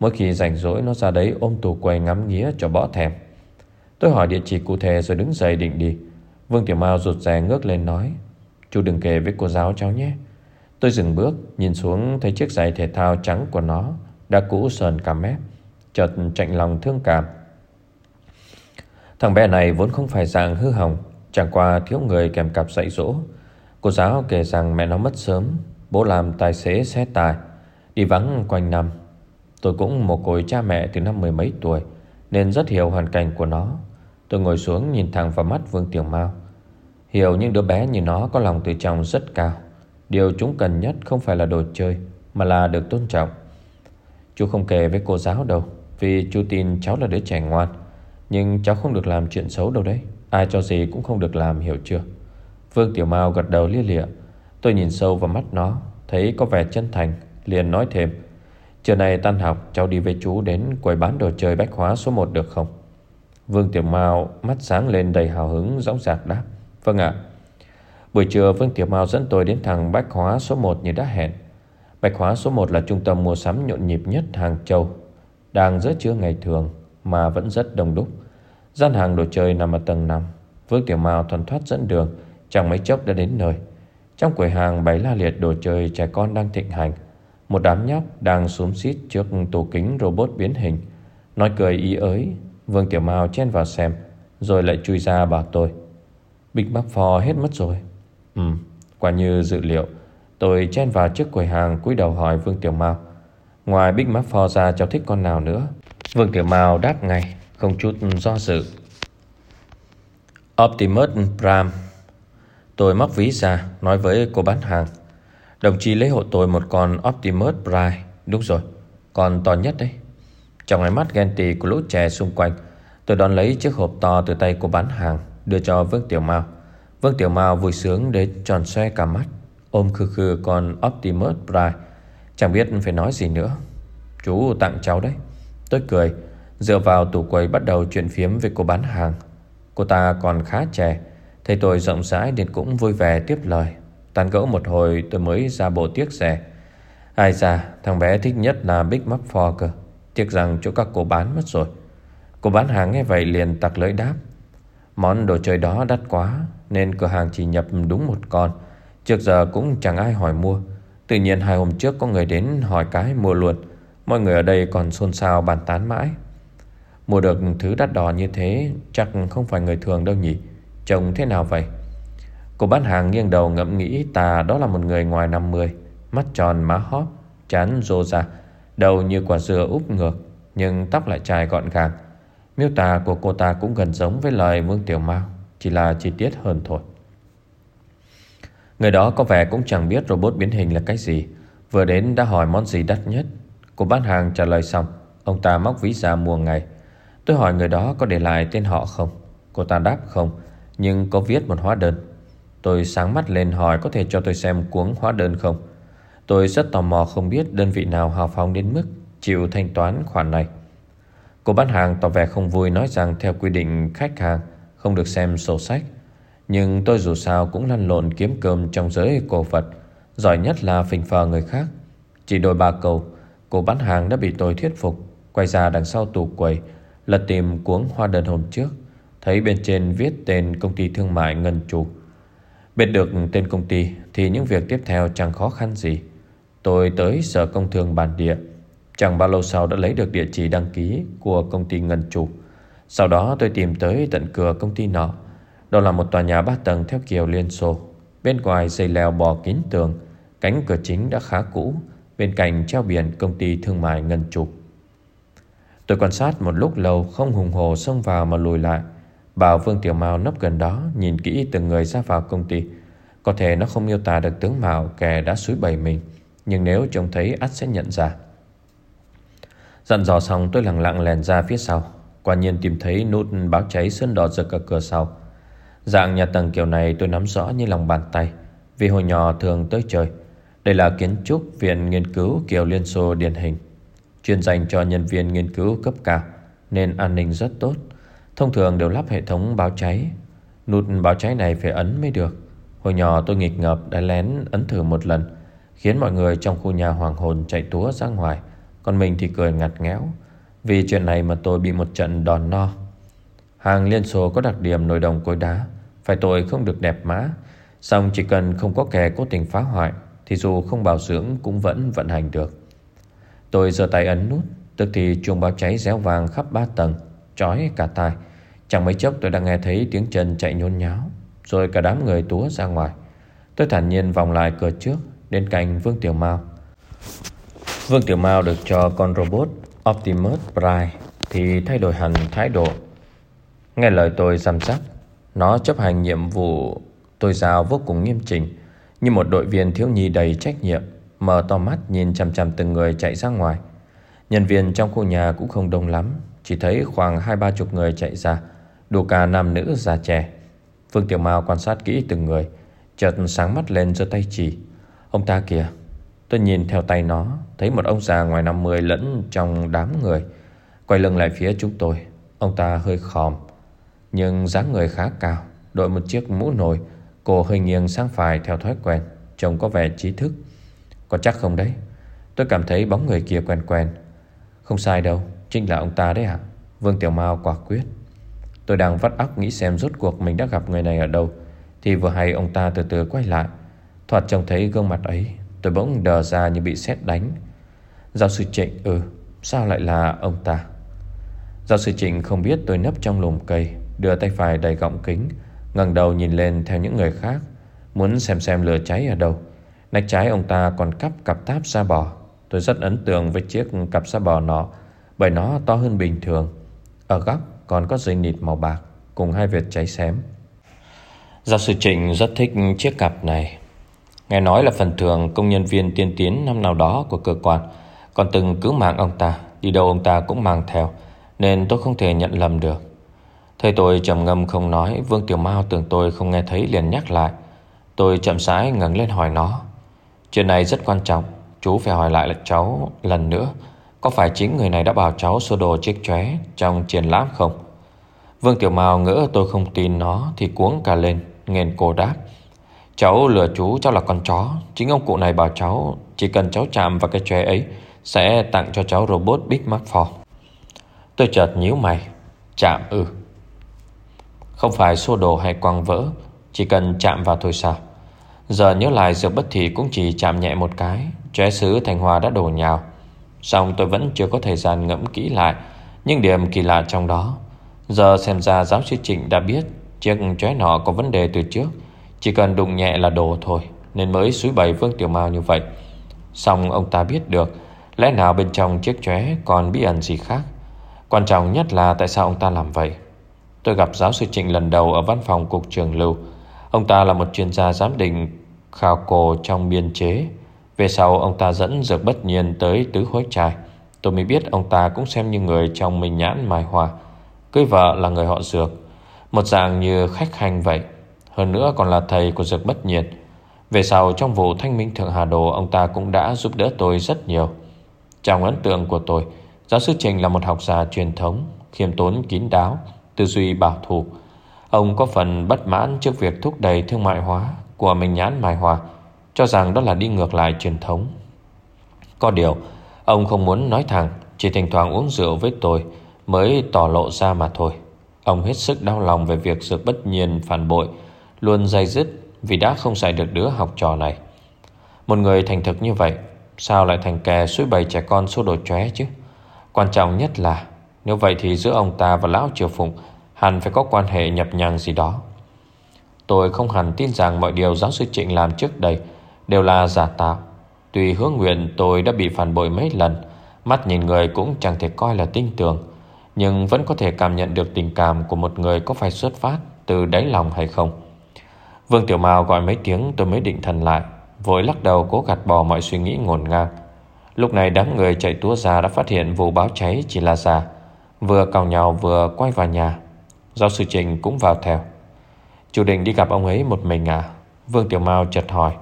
Speaker 1: Mỗi khi rảnh rỗi nó ra đấy ôm tủ quầy ngắm nghía cho bỏ thèm. Tôi hỏi địa chỉ cụ thể rồi đứng dậy định đi. Vương Tiểu Mao rụt rè ngước lên nói, Chú đừng kể với cô giáo cháu nhé. Tôi dừng bước, Nhìn xuống thấy chiếc giày thể thao trắng của nó Đã cũ sờn cả mép, Chợt chạnh lòng thương cảm. Thằng bé này vốn không phải dạng hư hỏng, Chẳng qua thiếu người kèm cặp dạy dỗ. Cô giáo kể rằng mẹ nó mất sớm, Bố làm tài xế xe tài Đi vắng quanh năm. Tôi cũng một côi cha mẹ từ năm mười mấy tuổi, Nên rất hiểu hoàn cảnh của nó. Tôi ngồi xuống nhìn thẳng vào mắt Vương Tiểu Mao. Hiểu những đứa bé như nó có lòng tự trọng rất cao. Điều chúng cần nhất không phải là đồ chơi, Mà là được tôn trọng. Chú không kể với cô giáo đâu, Vì chú tin cháu là đứa trẻ ngoan. Nhưng cháu không được làm chuyện xấu đâu đấy. Ai cho gì cũng không được làm, hiểu chưa? Vương Tiểu Mao gật đầu lia lịa. Tôi nhìn sâu vào mắt nó, Thấy có vẻ chân thành, Liền nói thêm. Trưa nay tan học, cháu đi với chú đến quầy bán đồ chơi bách hóa số 1 được không? Vương Tiểu Mao mắt sáng lên đầy hào hứng, dõng dạc đáp Vâng ạ. Buổi trưa, Vương Tiểu Mao dẫn tôi đến thằng bách hóa số 1 như đã hẹn. Bạch Hóa số 1 là trung tâm mua sắm nhộn nhịp nhất Hàng Châu, Đang giữa trưa ngày thường Mà vẫn rất đông đúc. Gian hàng đồ chơi nằm ở tầng 5 Vương Tiểu Mao thuần thoát dẫn đường, Chẳng mấy chốc đã đến nơi. Trong quầy hàng bày la liệt đồ chơi trẻ con đang thịnh hành, Một đám nhóc đang xuống xít trước tủ kính robot biến hình, Nói cười ý ới. Vương Tiểu Mao chen vào xem Rồi lại chui ra bảo tôi. Bích Mac Phò hết mất rồi. Ừ, quả như dự liệu Tôi chen vào trước quầy hàng cúi đầu hỏi Vương Tiểu Mao. Ngoài Big Mac Phò ra cháu thích con nào nữa? Vương Tiểu Mao đáp ngay Không chút do dự. Optimus Prime. Tôi móc ví ra Nói với cô bán hàng. Đồng chí lấy hộ tôi một con Optimus Prime. Đúng rồi, con to nhất đấy. Trong ánh mắt ghen tị của lũ trẻ xung quanh, Tôi đón lấy chiếc hộp to từ tay cô bán hàng, Đưa cho Vương Tiểu Mao. Vương Tiểu Mao vui sướng đến tròn xoe cả mắt, Ôm khư khư con Optimus Prime. Chẳng biết phải nói gì nữa. Chú tặng cháu đấy. Tôi cười, Dựa vào tủ quầy bắt đầu chuyện phiếm với cô bán hàng. Cô ta còn khá trẻ, Thấy tôi rộng rãi nên cũng vui vẻ tiếp lời. Tàn gẫu một hồi tôi mới ra bộ tiếc rẻ. Ai ra thằng bé thích nhất là Big Mac Four cơ. Tiếc rằng chỗ các cô bán mất rồi. Cô bán hàng nghe vậy liền tặc lưỡi đáp. Món đồ chơi đó đắt quá, Nên cửa hàng chỉ nhập đúng một con. Trước giờ cũng chẳng ai hỏi mua. Tự nhiên hai hôm trước có người đến hỏi cái mua luôn. Mọi người ở đây còn xôn xao bàn tán mãi. Mua được thứ đắt đỏ như thế Chắc không phải người thường đâu nhỉ. Trông thế nào vậy? Cô bán hàng nghiêng đầu ngẫm nghĩ ta đó là một người ngoài 50 Mắt tròn má hóp, Chán rô ra. Đầu như quả dừa úp ngược, Nhưng tóc lại chai gọn gàng. Miêu tả của cô ta cũng gần giống với lời Vương Tiểu Mao, Chỉ là chi tiết hơn thôi. Người đó có vẻ cũng chẳng biết robot biến hình là cái gì. Vừa đến đã hỏi món gì đắt nhất. Cô bán hàng trả lời xong, Ông ta móc ví ra mua ngày Tôi hỏi người đó có để lại tên họ không? Cô ta đáp không, Nhưng có viết một hóa đơn. Tôi sáng mắt lên hỏi có thể cho tôi xem cuốn hóa đơn không? Tôi rất tò mò không biết đơn vị nào hào phóng đến mức Chịu thanh toán khoản này Cô bán hàng tỏ vẻ không vui nói rằng theo quy định khách hàng không được xem sổ sách. Nhưng tôi dù sao cũng lăn lộn kiếm cơm trong giới cổ vật, giỏi nhất là phình phờ người khác. Chỉ đôi ba câu, cô bán hàng đã bị tôi thuyết phục, quay ra đằng sau tủ quầy, lật tìm cuốn hoa đơn hôm trước, thấy bên trên viết tên công ty thương mại Ngân Chủ. Biết được tên công ty thì những việc tiếp theo chẳng khó khăn gì. Tôi tới sở công thương bản địa, Chẳng bao lâu sau đã lấy được địa chỉ đăng ký Của công ty Ngân chủ. Sau đó tôi tìm tới tận cửa công ty nọ. Đó là một tòa nhà ba tầng theo kiểu Liên Xô. Bên ngoài dây leo bò kín tường. Cánh cửa chính đã khá cũ. Bên cạnh treo biển công ty thương mại Ngân chủ. Tôi quan sát một lúc lâu Không hùng hồ xông vào mà lùi lại. Bảo Vương Tiểu Mao nấp gần đó Nhìn kỹ từng người ra vào công ty. Có thể nó không miêu tả được tướng mạo Kẻ đã suối bày mình. Nhưng nếu trông thấy, ắt sẽ nhận ra. Dặn dò xong, tôi lặng lặng lèn ra phía sau. Quả nhiên tìm thấy nút báo cháy sơn đỏ rực ở cửa sau. Dạng nhà tầng kiểu này tôi nắm rõ như lòng bàn tay, Vì hồi nhỏ thường tới chơi. Đây là kiến trúc viện nghiên cứu kiểu Liên Xô điển hình, Chuyên dành cho nhân viên nghiên cứu cấp cao, Nên an ninh rất tốt. Thông thường đều lắp hệ thống báo cháy. Nút báo cháy này phải ấn mới được. Hồi nhỏ tôi nghịch ngợp, đã lén ấn thử một lần. Khiến mọi người trong khu nhà hoàng hồn chạy túa ra ngoài. Còn mình thì cười ngặt ngẽo Vì chuyện này mà tôi bị một trận đòn no. Hàng Liên Xô có đặc điểm nồi đồng cối đá, Phải tội không được đẹp má. Xong chỉ cần không có kẻ cố tình phá hoại, Thì dù không bảo dưỡng cũng vẫn vận hành được. Tôi giơ tay ấn nút, Tức thì chuông báo cháy réo vàng khắp ba tầng, Chói cả tai. Chẳng mấy chốc tôi đã nghe thấy tiếng chân chạy nhôn nháo, Rồi cả đám người túa ra ngoài. Tôi thản nhiên vòng lại cửa trước Đến cạnh Vương Tiểu Mao Vương Tiểu Mao được cho con robot Optimus Prime thì thay đổi hẳn thái độ. Nghe lời tôi giam sắc, nó chấp hành nhiệm vụ tôi giao vô cùng nghiêm chỉnh, như một đội viên thiếu nhi đầy trách nhiệm, mở to mắt nhìn chằm chằm từng người chạy ra ngoài. Nhân viên trong khu nhà cũng không đông lắm, chỉ thấy khoảng hai ba chục người chạy ra, đủ cả nam nữ già trẻ. Vương Tiểu Mao quan sát kỹ từng người, chợt sáng mắt lên giơ tay chỉ. Ông ta kìa, Tôi nhìn theo tay nó Thấy một ông già ngoài 50 lẫn trong đám người Quay lưng lại phía chúng tôi. Ông ta hơi khòm Nhưng dáng người khá cao Đội một chiếc mũ nồi Cổ hơi nghiêng sang phải theo thói quen Trông có vẻ trí thức. Có chắc không đấy? Tôi cảm thấy bóng người kia quen quen. Không sai đâu Chính là ông ta đấy à? Vương Tiểu Mao quả quyết. Tôi đang vắt óc nghĩ xem rốt cuộc mình đã gặp người này ở đâu Thì vừa hay ông ta từ từ quay lại. Thoạt trông thấy gương mặt ấy, Tôi bỗng đờ ra như bị sét đánh. Giáo sư Trịnh Ừ Sao lại là ông ta? Giáo sư Trịnh không biết tôi nấp trong lùm cây, Đưa tay phải đầy gọng kính, ngẩng đầu nhìn lên theo những người khác, Muốn xem xem lửa cháy ở đâu. Nách trái ông ta còn cắp cặp táp da bò. Tôi rất ấn tượng với chiếc cặp da bò nó Bởi nó to hơn bình thường. Ở góc còn có dây nịt màu bạc, Cùng hai vệt cháy xém. Giáo sư Trịnh rất thích chiếc cặp này. Nghe nói là phần thưởng công nhân viên tiên tiến năm nào đó của cơ quan. Còn từng cứu mạng ông ta, Đi đâu ông ta cũng mang theo, Nên tôi không thể nhận lầm được. Thấy tôi trầm ngâm không nói, Vương Tiểu Mao tưởng tôi không nghe thấy liền nhắc lại. Tôi chậm rãi ngẩng lên hỏi nó. Chuyện này rất quan trọng, Chú phải hỏi lại là cháu lần nữa. Có phải chính người này đã bảo cháu sơ đồ chiếc chóe Trong triển lãm không? Vương Tiểu Mao ngỡ tôi không tin nó Thì cuống cả lên Nghền cổ đáp. Cháu lừa chú, cháu là con chó. Chính ông cụ này bảo cháu, Chỉ cần cháu chạm vào cái chóe ấy, Sẽ tặng cho cháu robot Big Mac 4 Tôi chợt nhíu mày. Chạm ư. Ừ. Không phải xô đồ hay quăng vỡ, Chỉ cần chạm vào thôi sao? Giờ nhớ lại dược bất thị cũng chỉ chạm nhẹ một cái, Chóe sứ thành hòa đã đổ nhào. Xong tôi vẫn chưa có thời gian ngẫm kỹ lại Nhưng điểm kỳ lạ trong đó. Giờ xem ra giáo sư Trịnh đã biết Chiếc chóe nọ có vấn đề từ trước. Chỉ cần đụng nhẹ là đổ thôi Nên mới suối bày Vương Tiểu Mao như vậy. Xong ông ta biết được Lẽ nào bên trong chiếc chóe còn bí ẩn gì khác? Quan trọng nhất là tại sao ông ta làm vậy? Tôi gặp giáo sư Trịnh lần đầu ở văn phòng cục trường lưu. Ông ta là một chuyên gia giám định khảo cổ trong biên chế. Về sau ông ta dẫn dược bất nhiên tới tứ hối trai Tôi mới biết ông ta cũng xem như người trong mình nhãn mài hòa, Cưới vợ là người họ dược. Một dạng như khách hành vậy. Hơn nữa còn là thầy của dược bất nhiệt. Về sau, trong vụ thanh minh thượng Hà Đồ, Ông ta cũng đã giúp đỡ tôi rất nhiều. Trong ấn tượng của tôi, Giáo sư Trình là một học giả truyền thống, Khiêm tốn, kín đáo, Tư duy bảo thủ. Ông có phần bất mãn trước việc thúc đẩy thương mại hóa Của mình nhãn mài hòa, Cho rằng đó là đi ngược lại truyền thống. Có điều, Ông không muốn nói thẳng, Chỉ thỉnh thoảng uống rượu với tôi Mới tỏ lộ ra mà thôi. Ông hết sức đau lòng về việc sự bất nhiên phản bội Luôn dây dứt Vì đã không dạy được đứa học trò này. Một người thành thực như vậy, Sao lại thành kẻ suối bày trẻ con số đồ chóe chứ? Quan trọng nhất là, Nếu vậy thì giữa ông ta và Lão Triều Phụng, Hẳn phải có quan hệ nhập nhằng gì đó. Tôi không hẳn tin rằng Mọi điều giáo sư Trịnh làm trước đây Đều là giả tạo. Tuy hướng nguyện tôi đã bị phản bội mấy lần, Mắt nhìn người cũng chẳng thể coi là tin tưởng, Nhưng vẫn có thể cảm nhận được tình cảm Của một người có phải xuất phát Từ đáy lòng hay không. Vương Tiểu Mao gọi mấy tiếng tôi mới định thần lại, Vội lắc đầu cố gạt bỏ mọi suy nghĩ ngổn ngang. Lúc này đám người chạy túa ra đã phát hiện vụ báo cháy chỉ là giả, Vừa cào nhau vừa quay vào nhà. Giáo sư Trình cũng vào theo. Chủ định đi gặp ông ấy một mình à? Vương Tiểu Mao chợt hỏi.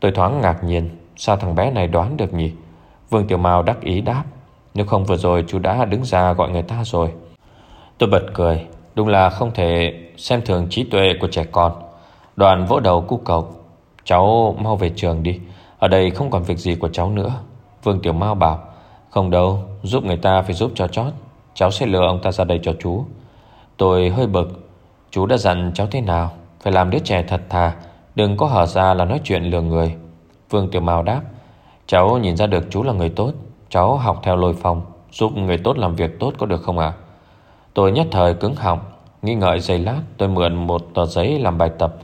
Speaker 1: Tôi thoáng ngạc nhiên, Sao thằng bé này đoán được nhỉ? Vương Tiểu Mao đắc ý đáp. Nếu không vừa rồi chú đã đứng ra gọi người ta rồi. Tôi bật cười. Đúng là không thể xem thường trí tuệ của trẻ con. Đoàn vỗ đầu cu cầu Cháu mau về trường đi. Ở đây không còn việc gì của cháu nữa. Vương Tiểu Mao bảo, Không đâu, Giúp người ta phải giúp cho chót. Cháu sẽ lừa ông ta ra đây cho chú. Tôi hơi bực. Chú đã dặn cháu thế nào? Phải làm đứa trẻ thật thà. Đừng có hở ra là nói chuyện lừa người. Vương Tiểu Mao đáp, Cháu nhìn ra được chú là người tốt. Cháu học theo lôi phong. Giúp người tốt làm việc tốt có được không ạ? Tôi nhất thời cứng họng. Nghi ngợi giây lát, tôi mượn một tờ giấy làm bài tập.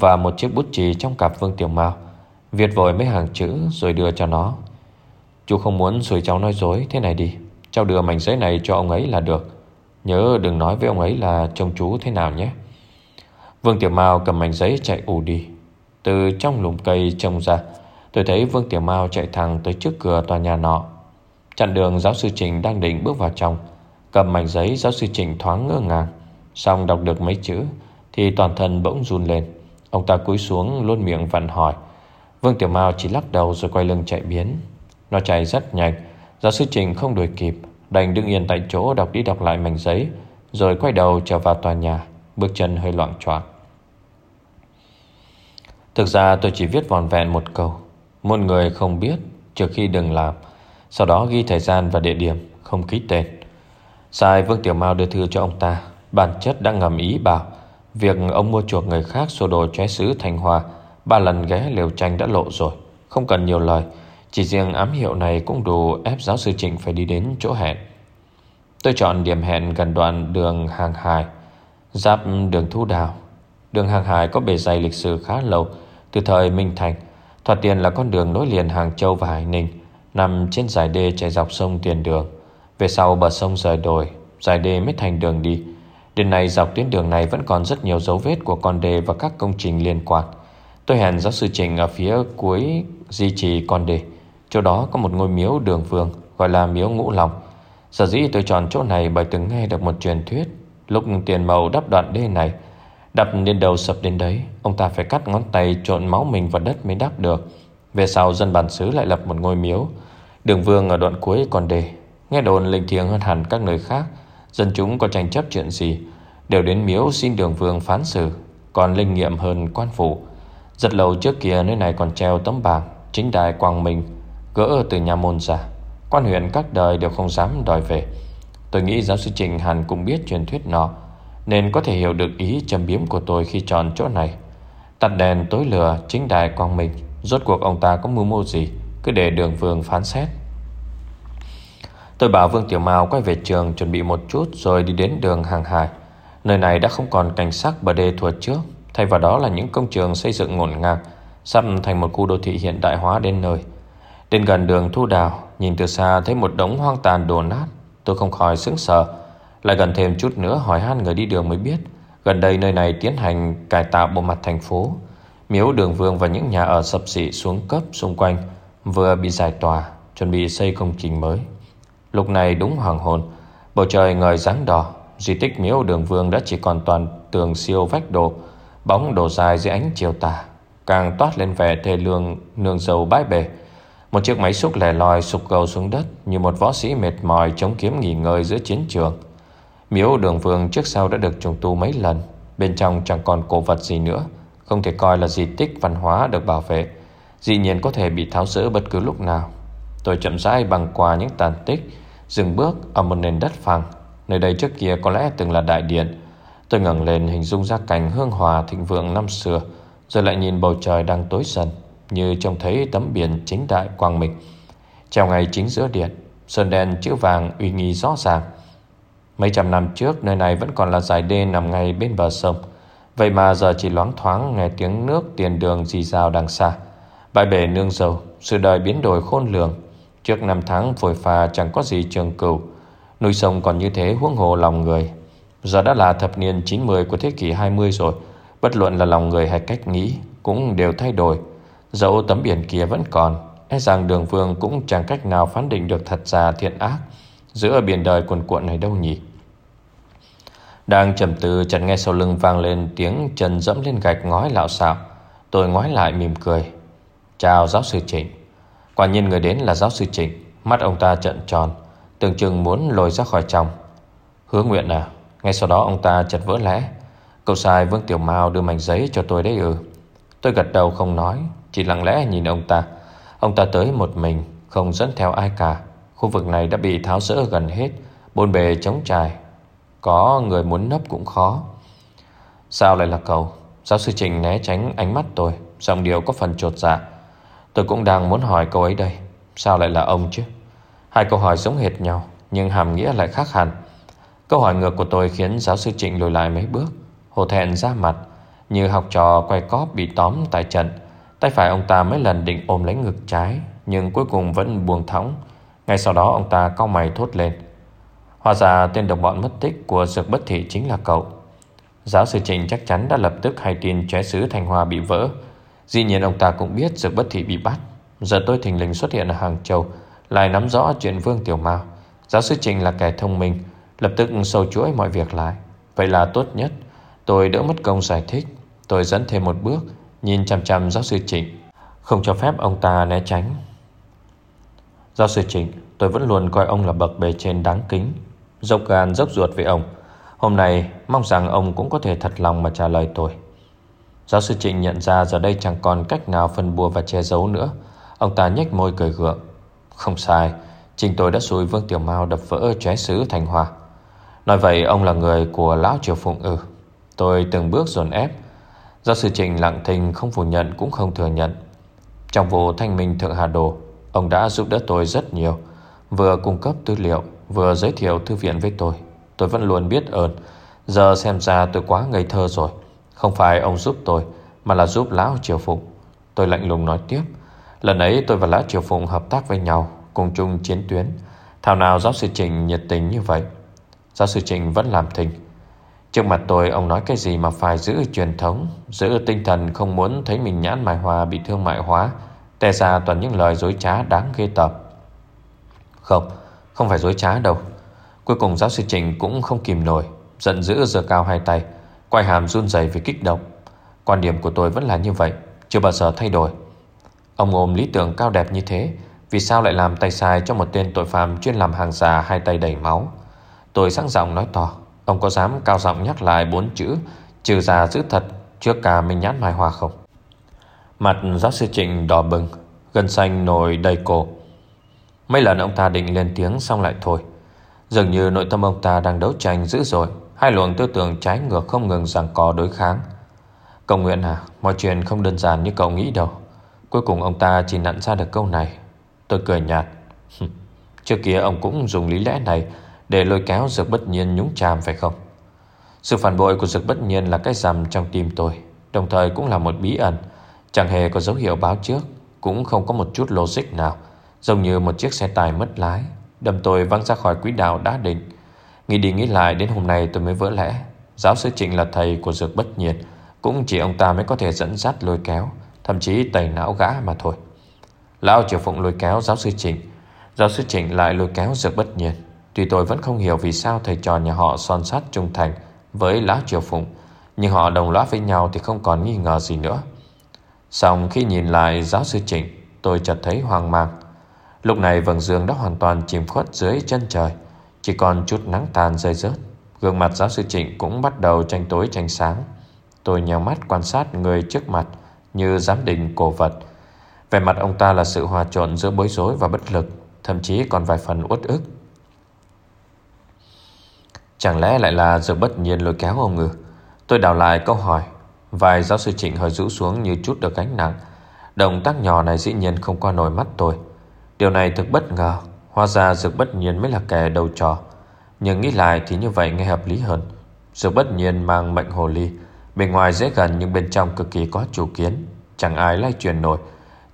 Speaker 1: Và một chiếc bút chì trong cặp Vương Tiểu Mao, Viết vội mấy hàng chữ rồi đưa cho nó. Chú không muốn rồi cháu nói dối Thế này đi, Cháu đưa mảnh giấy này cho ông ấy là được. Nhớ đừng nói với ông ấy là trông chú thế nào nhé. Vương Tiểu Mao cầm mảnh giấy chạy ù đi. Từ trong lùm cây trông ra, Tôi thấy Vương Tiểu Mao chạy thẳng tới trước cửa tòa nhà nọ. Chặn đường giáo sư Trình đang định bước vào trong, Cầm mảnh giấy giáo sư Trình thoáng ngơ ngàng, Xong đọc được mấy chữ Thì toàn thân bỗng run lên. Ông ta cúi xuống, luôn miệng vặn hỏi. Vương Tiểu Mao chỉ lắc đầu rồi quay lưng chạy biến. Nó chạy rất nhanh. Giáo sư Trình không đuổi kịp. Đành đứng yên tại chỗ đọc đi đọc lại mảnh giấy, Rồi quay đầu trở vào tòa nhà. Bước chân hơi loạn choạng. Thực ra tôi chỉ viết vòn vẹn một câu. Một người không biết Trước khi đừng làm. Sau đó ghi thời gian và địa điểm, Không ký tên. Sai Vương Tiểu Mao đưa thư cho ông ta. Bản chất đã ngầm ý bảo. Việc ông mua chuộc người khác sổ đồ trái sứ thành hòa, Ba lần ghé liều tranh đã lộ rồi, Không cần nhiều lời. Chỉ riêng ám hiệu này cũng đủ ép giáo sư Trịnh phải đi đến chỗ hẹn. Tôi chọn điểm hẹn gần đoạn đường hàng hải, Giáp đường Thu Đào. Đường hàng hải có bề dày lịch sử khá lâu, Từ thời Minh Thành, Thoạt tiền là con đường nối liền Hàng Châu và Hải Ninh, Nằm trên dải đê chạy dọc sông Tiền Đường. Về sau bờ sông rời đồi, Dải đê mới thành đường đi. Đến nay dọc tuyến đường này vẫn còn rất nhiều dấu vết Của con đê và các công trình liên quan. Tôi hẹn giáo sư Trình ở phía cuối Di trì con đê. Chỗ đó có một ngôi miếu đường vương Gọi là miếu ngũ lòng. Sở dĩ tôi chọn chỗ này bởi từng nghe được một truyền thuyết, Lúc tiền màu đắp đoạn đê này, Đập lên đầu sập đến đấy, Ông ta phải cắt ngón tay trộn máu mình vào đất mới đắp được. Về sau dân bản xứ lại lập một ngôi miếu, Đường vương ở đoạn cuối con đề Nghe đồn linh thiêng hơn hẳn các nơi khác Dân chúng có tranh chấp chuyện gì, Đều đến miếu xin đường vương phán xử, Còn linh nghiệm hơn quan phủ. Rất lâu trước kia, nơi này còn treo tấm bảng Chính đài Quang Minh, Gỡ từ nhà môn ra. Quan huyện các đời đều không dám đòi về. Tôi nghĩ giáo sư Trình hẳn cũng biết truyền thuyết nọ, Nên có thể hiểu được ý châm biếm của tôi khi chọn chỗ này. Tắt đèn tối lửa chính đài quang minh, Rốt cuộc ông ta có mưu mô gì, Cứ để đường vương phán xét. Tôi bảo Vương Tiểu Mao quay về trường chuẩn bị một chút Rồi đi đến đường hàng hải. Nơi này đã không còn cảnh sắc bờ đê thuộc trước, Thay vào đó là những công trường xây dựng ngổn ngang, Sắp thành một khu đô thị hiện đại hóa đến nơi. Đến gần đường Thu Đào, Nhìn từ xa thấy một đống hoang tàn đổ nát, Tôi không khỏi sững sờ. Lại gần thêm chút nữa hỏi han người đi đường mới biết, Gần đây nơi này tiến hành cải tạo bộ mặt thành phố, Miếu đường vương và những nhà ở sập xị xuống cấp xung quanh, Vừa bị giải tỏa, Chuẩn bị xây công trình mới. Lúc này đúng hoàng hôn. Bầu trời ngời ráng đỏ. Di tích miếu đường vương đã chỉ còn toàn tường siêu vách đồ Bóng đổ dài dưới ánh chiều tà, Càng toát lên vẻ thê lương, nương dầu bãi bể. Một chiếc máy xúc lẻ loi sụp cầu xuống đất Như một võ sĩ mệt mỏi chống kiếm nghỉ ngơi giữa chiến trường. Miếu đường vương trước sau đã được trùng tu mấy lần, Bên trong chẳng còn cổ vật gì nữa, Không thể coi là di tích văn hóa được bảo vệ. Dĩ nhiên có thể bị tháo rỡ bất cứ lúc nào. Tôi chậm rãi bằng qua những tàn tích Dừng bước ở một nền đất phẳng Nơi đây trước kia có lẽ từng là đại điện Tôi ngẩng lên hình dung ra cảnh hương hòa thịnh vượng năm xưa Rồi lại nhìn bầu trời đang tối dần như trông thấy tấm biển chính đại quang minh. Treo ngay chính giữa điện, sơn đen chữ vàng uy nghi rõ ràng. Mấy trăm năm trước nơi này vẫn còn là dải đê nằm ngay bên bờ sông. Vậy mà giờ chỉ loáng thoáng nghe tiếng nước tiền đường dì rào đằng xa. Bãi bể nương dầu, sự đời biến đổi khôn lường. Trước năm tháng phổi phà chẳng có gì trường cửu. Núi sông còn như thế huống hồ lòng người. Giờ đã là thập niên 90 của thế kỷ 20 rồi. Bất luận là lòng người hay cách nghĩ cũng đều thay đổi. Dẫu tấm biển kia vẫn còn E rằng đường vương cũng chẳng cách nào phán định được thật giả thiện ác Giữa biển đời cuồn cuộn này đâu nhỉ Đang trầm tư chợt nghe sau lưng vang lên tiếng chân dẫm lên gạch ngói lạo xạo Tôi ngoái lại mỉm cười Chào giáo sư Trịnh Quả nhiên người đến là giáo sư Trịnh. Mắt ông ta trận tròn, Tưởng chừng muốn lồi ra khỏi trong. Hứa nguyện à Ngay sau đó ông ta chật vỡ lẽ. Cậu sai Vương Tiểu Mao đưa mảnh giấy cho tôi đấy ừ Tôi gật đầu không nói, chỉ lặng lẽ nhìn ông ta. Ông ta tới một mình, Không dẫn theo ai cả. Khu vực này đã bị tháo rỡ gần hết, Bồn bề trống trải. Có người muốn nấp cũng khó. Sao lại là cậu? Giáo sư Trình né tránh ánh mắt tôi. Giọng điệu có phần trột dạ. Tôi cũng đang muốn hỏi câu ấy đây. Sao lại là ông chứ? Hai câu hỏi giống hệt nhau, Nhưng hàm nghĩa lại khác hẳn. Câu hỏi ngược của tôi khiến giáo sư Trịnh lùi lại mấy bước Hồ thẹn ra mặt, Như học trò quay cóp bị tóm tại trận. Tay phải ông ta mấy lần định ôm lấy ngực trái, Nhưng cuối cùng vẫn buông thõng. Ngay sau đó ông ta cau mày thốt lên. Hóa ra tên đồng bọn mất tích Của dược bất thị chính là cậu. Giáo sư trịnh chắc chắn đã lập tức hay tin trái sứ Thanh Hoa bị vỡ Dĩ nhiên ông ta cũng biết dược bất thị bị bắt Giờ tôi thình lình xuất hiện ở Hàng Châu, Lại nắm rõ chuyện Vương Tiểu Mao. Giáo sư Trình là kẻ thông minh, Lập tức sâu chuỗi mọi việc lại. Vậy là tốt nhất. Tôi đỡ mất công giải thích. Tôi dẫn thêm một bước, Nhìn chăm chăm giáo sư Trịnh. Không cho phép ông ta né tránh. Giáo sư Trịnh, Tôi vẫn luôn coi ông là bậc bề trên đáng kính. Dốc gan dốc ruột với ông. Hôm nay, mong rằng ông cũng có thể thật lòng mà trả lời tôi. Giáo sư Trịnh nhận ra giờ đây chẳng còn cách nào phân bua và che giấu nữa. Ông ta nhếch môi cười gượng. Không sai, Trịnh tôi đã xui Vương Tiểu Mao đập vỡ trái sứ thành hòa. Nói vậy, ông là người của Lão Triều Phụng ư Tôi từng bước dồn ép. Giáo sư Trịnh lặng thinh, không phủ nhận, cũng không thừa nhận. Trong vụ thanh minh Thượng Hà Đồ, Ông đã giúp đỡ tôi rất nhiều. Vừa cung cấp tư liệu, Vừa giới thiệu thư viện với tôi. Tôi vẫn luôn biết ơn. Giờ xem ra tôi quá ngây thơ rồi. Không phải ông giúp tôi Mà là giúp Lão Triều Phụng. Tôi lạnh lùng nói tiếp Lần ấy tôi và Lão Triều Phụng hợp tác với nhau Cùng chung chiến tuyến. Thảo nào giáo sư Trịnh nhiệt tình như vậy Giáo sư Trịnh vẫn làm thình Trước mặt tôi ông nói cái gì mà phải giữ truyền thống Giữ tinh thần không muốn thấy mình nhãn mại hòa bị thương mại hóa Tè ra toàn những lời dối trá đáng ghê tởm. Không, không phải dối trá đâu. Cuối cùng giáo sư Trịnh cũng không kìm nổi Giận dữ giơ cao hai tay. Quay hàm run rẩy vì kích động. Quan điểm của tôi vẫn là như vậy, Chưa bao giờ thay đổi. Ông ôm lý tưởng cao đẹp như thế, Vì sao lại làm tay sai cho một tên tội phạm Chuyên làm hàng già hai tay đầy máu? Tôi sẵn giọng nói to Ông có dám cao giọng nhắc lại bốn chữ, Trừ già giữ thật, Trước cả mình nhãn mai hoa không? Mặt giáo sư Trịnh đỏ bừng, Gân xanh nổi đầy cổ. Mấy lần ông ta định lên tiếng xong lại thôi. Dường như nội tâm ông ta đang đấu tranh dữ dội. Hai luồng tư tưởng trái ngược không ngừng rằng có đối kháng. Cậu nguyện à Mọi chuyện không đơn giản như cậu nghĩ đâu. Cuối cùng ông ta chỉ nặn ra được câu này. Tôi cười nhạt. Trước kia ông cũng dùng lý lẽ này Để lôi kéo dược bất nhiên nhúng chàm, phải không? Sự phản bội của dược bất nhiên Là cái rằm trong tim tôi, Đồng thời cũng là một bí ẩn. Chẳng hề có dấu hiệu báo trước, Cũng không có một chút logic nào, Giống như một chiếc xe tài mất lái, Đâm tôi văng ra khỏi quỹ đạo đã định. Nghĩ đi nghĩ lại, đến hôm nay tôi mới vỡ lẽ. Giáo sư Trịnh là thầy của dược bất Nhiệt, Cũng chỉ ông ta mới có thể dẫn dắt lôi kéo, Thậm chí tẩy não gã mà thôi. Lão Triều Phụng lôi kéo giáo sư Trịnh. Giáo sư Trịnh lại lôi kéo dược bất Nhiệt. Tuy tôi vẫn không hiểu vì sao thầy trò nhà họ son sắt trung thành Với Lão Triều Phụng, Nhưng họ đồng loạt với nhau thì không còn nghi ngờ gì nữa. Xong khi nhìn lại giáo sư Trịnh, Tôi chợt thấy hoang mang. Lúc này vầng dương đã hoàn toàn chìm khuất dưới chân trời. Chỉ còn chút nắng tàn rơi rớt, Gương mặt giáo sư Trịnh cũng bắt đầu tranh tối tranh sáng. Tôi nhào mắt quan sát người trước mặt Như giám định cổ vật. Về mặt ông ta là sự hòa trộn giữa bối rối và bất lực, Thậm chí còn vài phần uất ức. Chẳng lẽ lại là giờ bất nhiên lôi kéo ông ngư? Tôi đào lại câu hỏi. Vài giáo sư Trịnh hơi rũ xuống như chút được gánh nặng. Động tác nhỏ này dĩ nhiên không qua nổi mắt tôi. Điều này thực bất ngờ. Hóa ra Dược bất nhiên mới là kẻ đầu trò. Nhưng nghĩ lại thì như vậy nghe hợp lý hơn. Dược bất nhiên mang mệnh hồ ly. Bên ngoài dễ gần nhưng bên trong cực kỳ có chủ kiến. Chẳng ai lay truyền nổi.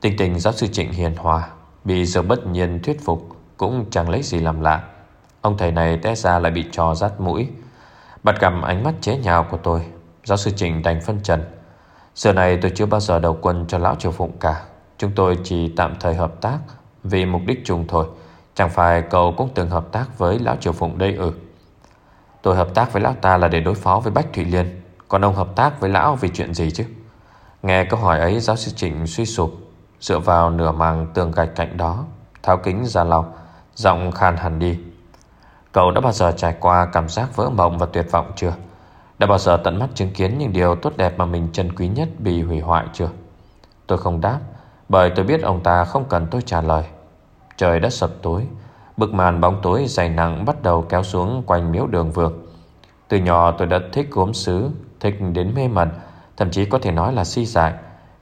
Speaker 1: Tình tình giáo sư Trịnh hiền hòa Bị Dược bất nhiên thuyết phục Cũng chẳng lấy gì làm lạ. Ông thầy này té ra lại bị trò rát mũi. Bắt gặp ánh mắt chế nhạo của tôi. Giáo sư Trịnh đành phân trần. Giờ này tôi chưa bao giờ đầu quân cho Lão Triều Phụng cả. Chúng tôi chỉ tạm thời hợp tác Vì mục đích chung thôi. Chẳng phải cậu cũng từng hợp tác với Lão Triều Phụng đây ư? Tôi hợp tác với Lão ta là để đối phó với Bách Thụy Liên, Còn ông hợp tác với Lão vì chuyện gì chứ? Nghe câu hỏi ấy, giáo sư Trịnh suy sụp, Dựa vào nửa màng tường gạch cạnh đó, Tháo kính ra lau, Giọng khàn hẳn đi. Cậu đã bao giờ trải qua cảm giác vỡ mộng và tuyệt vọng chưa? Đã bao giờ tận mắt chứng kiến những điều tốt đẹp mà mình trân quý nhất bị hủy hoại chưa? Tôi không đáp, Bởi tôi biết ông ta không cần tôi trả lời. Trời đã sập tối. Bức màn bóng tối dày nặng bắt đầu kéo xuống quanh miếu đường vượt. Từ nhỏ tôi đã thích gốm sứ, Thích đến mê mẩn, Thậm chí có thể nói là si dại.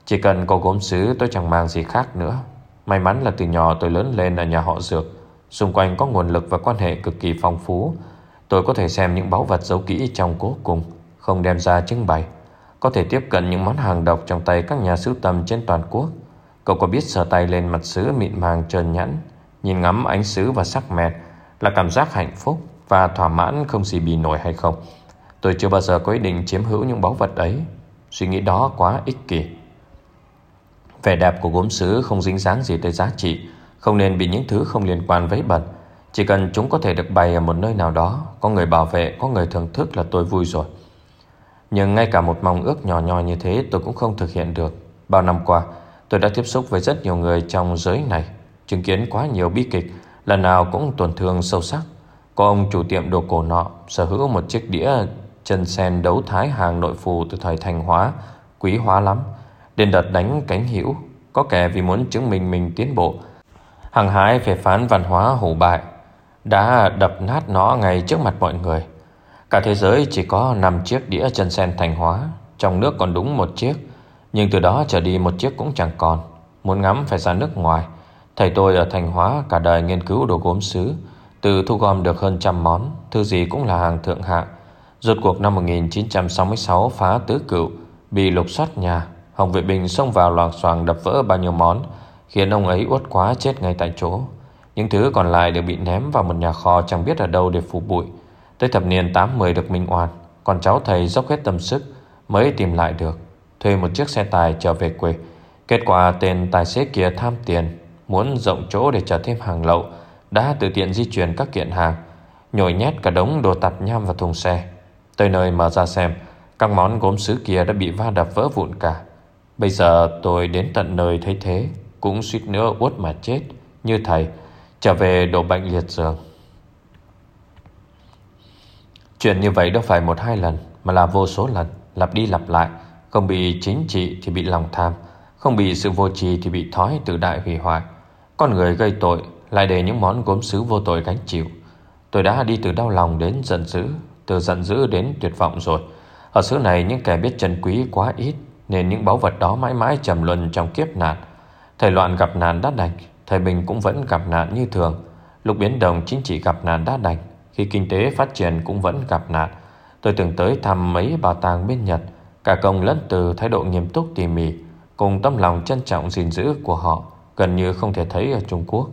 Speaker 1: Chỉ cần có gốm sứ, tôi chẳng mang gì khác nữa. May mắn là từ nhỏ tôi lớn lên ở nhà họ dược. Xung quanh có nguồn lực và quan hệ cực kỳ phong phú. Tôi có thể xem những báu vật giấu kỹ trong cố cùng Không đem ra trưng bày. Có thể tiếp cận những món hàng độc trong tay các nhà sưu tầm trên toàn quốc. Cậu có biết sờ tay lên mặt sứ mịn màng trơn nhẵn Nhìn ngắm ánh sứ và sắc mẹt Là cảm giác hạnh phúc Và thỏa mãn không gì bì nổi hay không. Tôi chưa bao giờ có ý định chiếm hữu những báu vật ấy. Suy nghĩ đó quá ích kỷ. Vẻ đẹp của gốm sứ không dính dáng gì tới giá trị Không nên bị những thứ không liên quan vấy bẩn. Chỉ cần chúng có thể được bày ở một nơi nào đó Có người bảo vệ, có người thưởng thức là tôi vui rồi. Nhưng ngay cả một mong ước nhỏ nhoi như thế tôi cũng không thực hiện được. Bao năm qua tôi đã tiếp xúc với rất nhiều người trong giới này, Chứng kiến quá nhiều bi kịch, Lần nào cũng tổn thương sâu sắc. Có ông chủ tiệm đồ cổ nọ Sở hữu một chiếc đĩa chân sen đấu thái hàng nội phù từ thời thành Hóa, Quý hóa lắm, Đến đợt đánh cánh hữu. Có kẻ vì muốn chứng minh mình tiến bộ Hằng hái phê phán văn hóa hủ bại, Đã đập nát nó ngay trước mặt mọi người. Cả thế giới chỉ có 5 chiếc đĩa chân sen thành hóa, Trong nước còn đúng một chiếc. Nhưng từ đó trở đi một chiếc cũng chẳng còn. Muốn ngắm phải ra nước ngoài, Thầy tôi ở Thành Hóa cả đời nghiên cứu đồ gốm sứ Từ thu gom được hơn trăm món, thứ gì cũng là hàng thượng hạng. Rốt cuộc năm 1966 phá tứ cựu, Bị lục soát nhà, Hồng Vệ Bình xông vào loạt xoàng đập vỡ bao nhiêu món, Khiến ông ấy uất quá chết ngay tại chỗ. Những thứ còn lại đều bị ném vào một nhà kho Chẳng biết ở đâu để phủ bụi. Tới thập niên 80 được minh oan, Còn cháu thầy dốc hết tâm sức Mới tìm lại được. Thuê một chiếc xe tài trở về quê. Kết quả tên tài xế kia tham tiền, Muốn rộng chỗ để chở thêm hàng lậu, Đã tự tiện di chuyển các kiện hàng, Nhồi nhét cả đống đồ tạp nham vào thùng xe. Tới nơi mở ra xem, Các món gốm sứ kia đã bị va đập vỡ vụn cả. Bây giờ tôi đến tận nơi thấy thế, Cũng suýt nữa uất mà chết, Như thầy, Trở về đổ bệnh liệt giường. Chuyện như vậy đâu phải một hai lần, Mà là vô số lần, Lặp đi lặp lại. Không bị chính trị thì bị lòng tham, Không bị sự vô trì thì bị thói tự đại hủy hoại. Con người gây tội, Lại để những món gốm sứ vô tội gánh chịu. Tôi đã đi từ đau lòng đến giận dữ, Từ giận dữ đến tuyệt vọng rồi. Ở xứ này những kẻ biết trân quý quá ít, Nên những báu vật đó mãi mãi trầm luân trong kiếp nạn. Thời loạn gặp nạn đã đành, Thời bình cũng vẫn gặp nạn như thường. Lúc biến động chính trị gặp nạn đã đành, Khi kinh tế phát triển cũng vẫn gặp nạn. Tôi từng tới thăm mấy bảo tàng bên Nhật Cả công lẫn từ thái độ nghiêm túc, tỉ mỉ, Cùng tâm lòng trân trọng gìn giữ của họ Gần như không thể thấy ở Trung Quốc.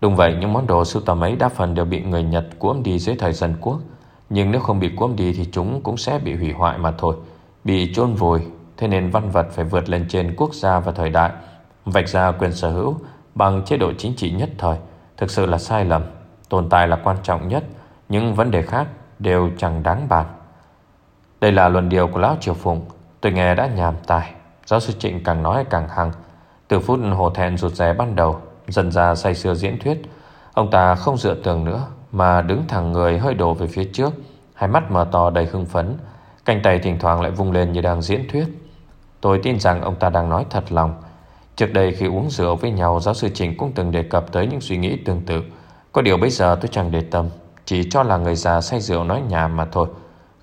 Speaker 1: Đúng vậy, những món đồ sưu tầm ấy đa phần đều bị người Nhật cuỗm đi dưới thời dân quốc. Nhưng nếu không bị cuỗm đi thì chúng cũng sẽ bị hủy hoại mà thôi, Bị chôn vùi. Thế nên văn vật phải vượt lên trên quốc gia và thời đại, Vạch ra quyền sở hữu bằng chế độ chính trị nhất thời. Thực sự là sai lầm, Tồn tại là quan trọng nhất, Những vấn đề khác đều chẳng đáng bàn. Đây là luận điều của Lão Triều Phụng. Tôi nghe đã nhàm tài. Giáo sư Trịnh càng nói càng hăng. Từ phút hồ thẹn rụt rè ban đầu, Dần ra say sưa diễn thuyết. Ông ta không dựa tường nữa, Mà đứng thẳng người hơi đổ về phía trước. Hai mắt mở to đầy hưng phấn. Cánh tay thỉnh thoảng lại vung lên như đang diễn thuyết. Tôi tin rằng ông ta đang nói thật lòng. Trước đây khi uống rượu với nhau, Giáo sư Trình cũng từng đề cập tới những suy nghĩ tương tự. Có điều bây giờ tôi chẳng để tâm, Chỉ cho là người già say rượu nói nhảm mà thôi.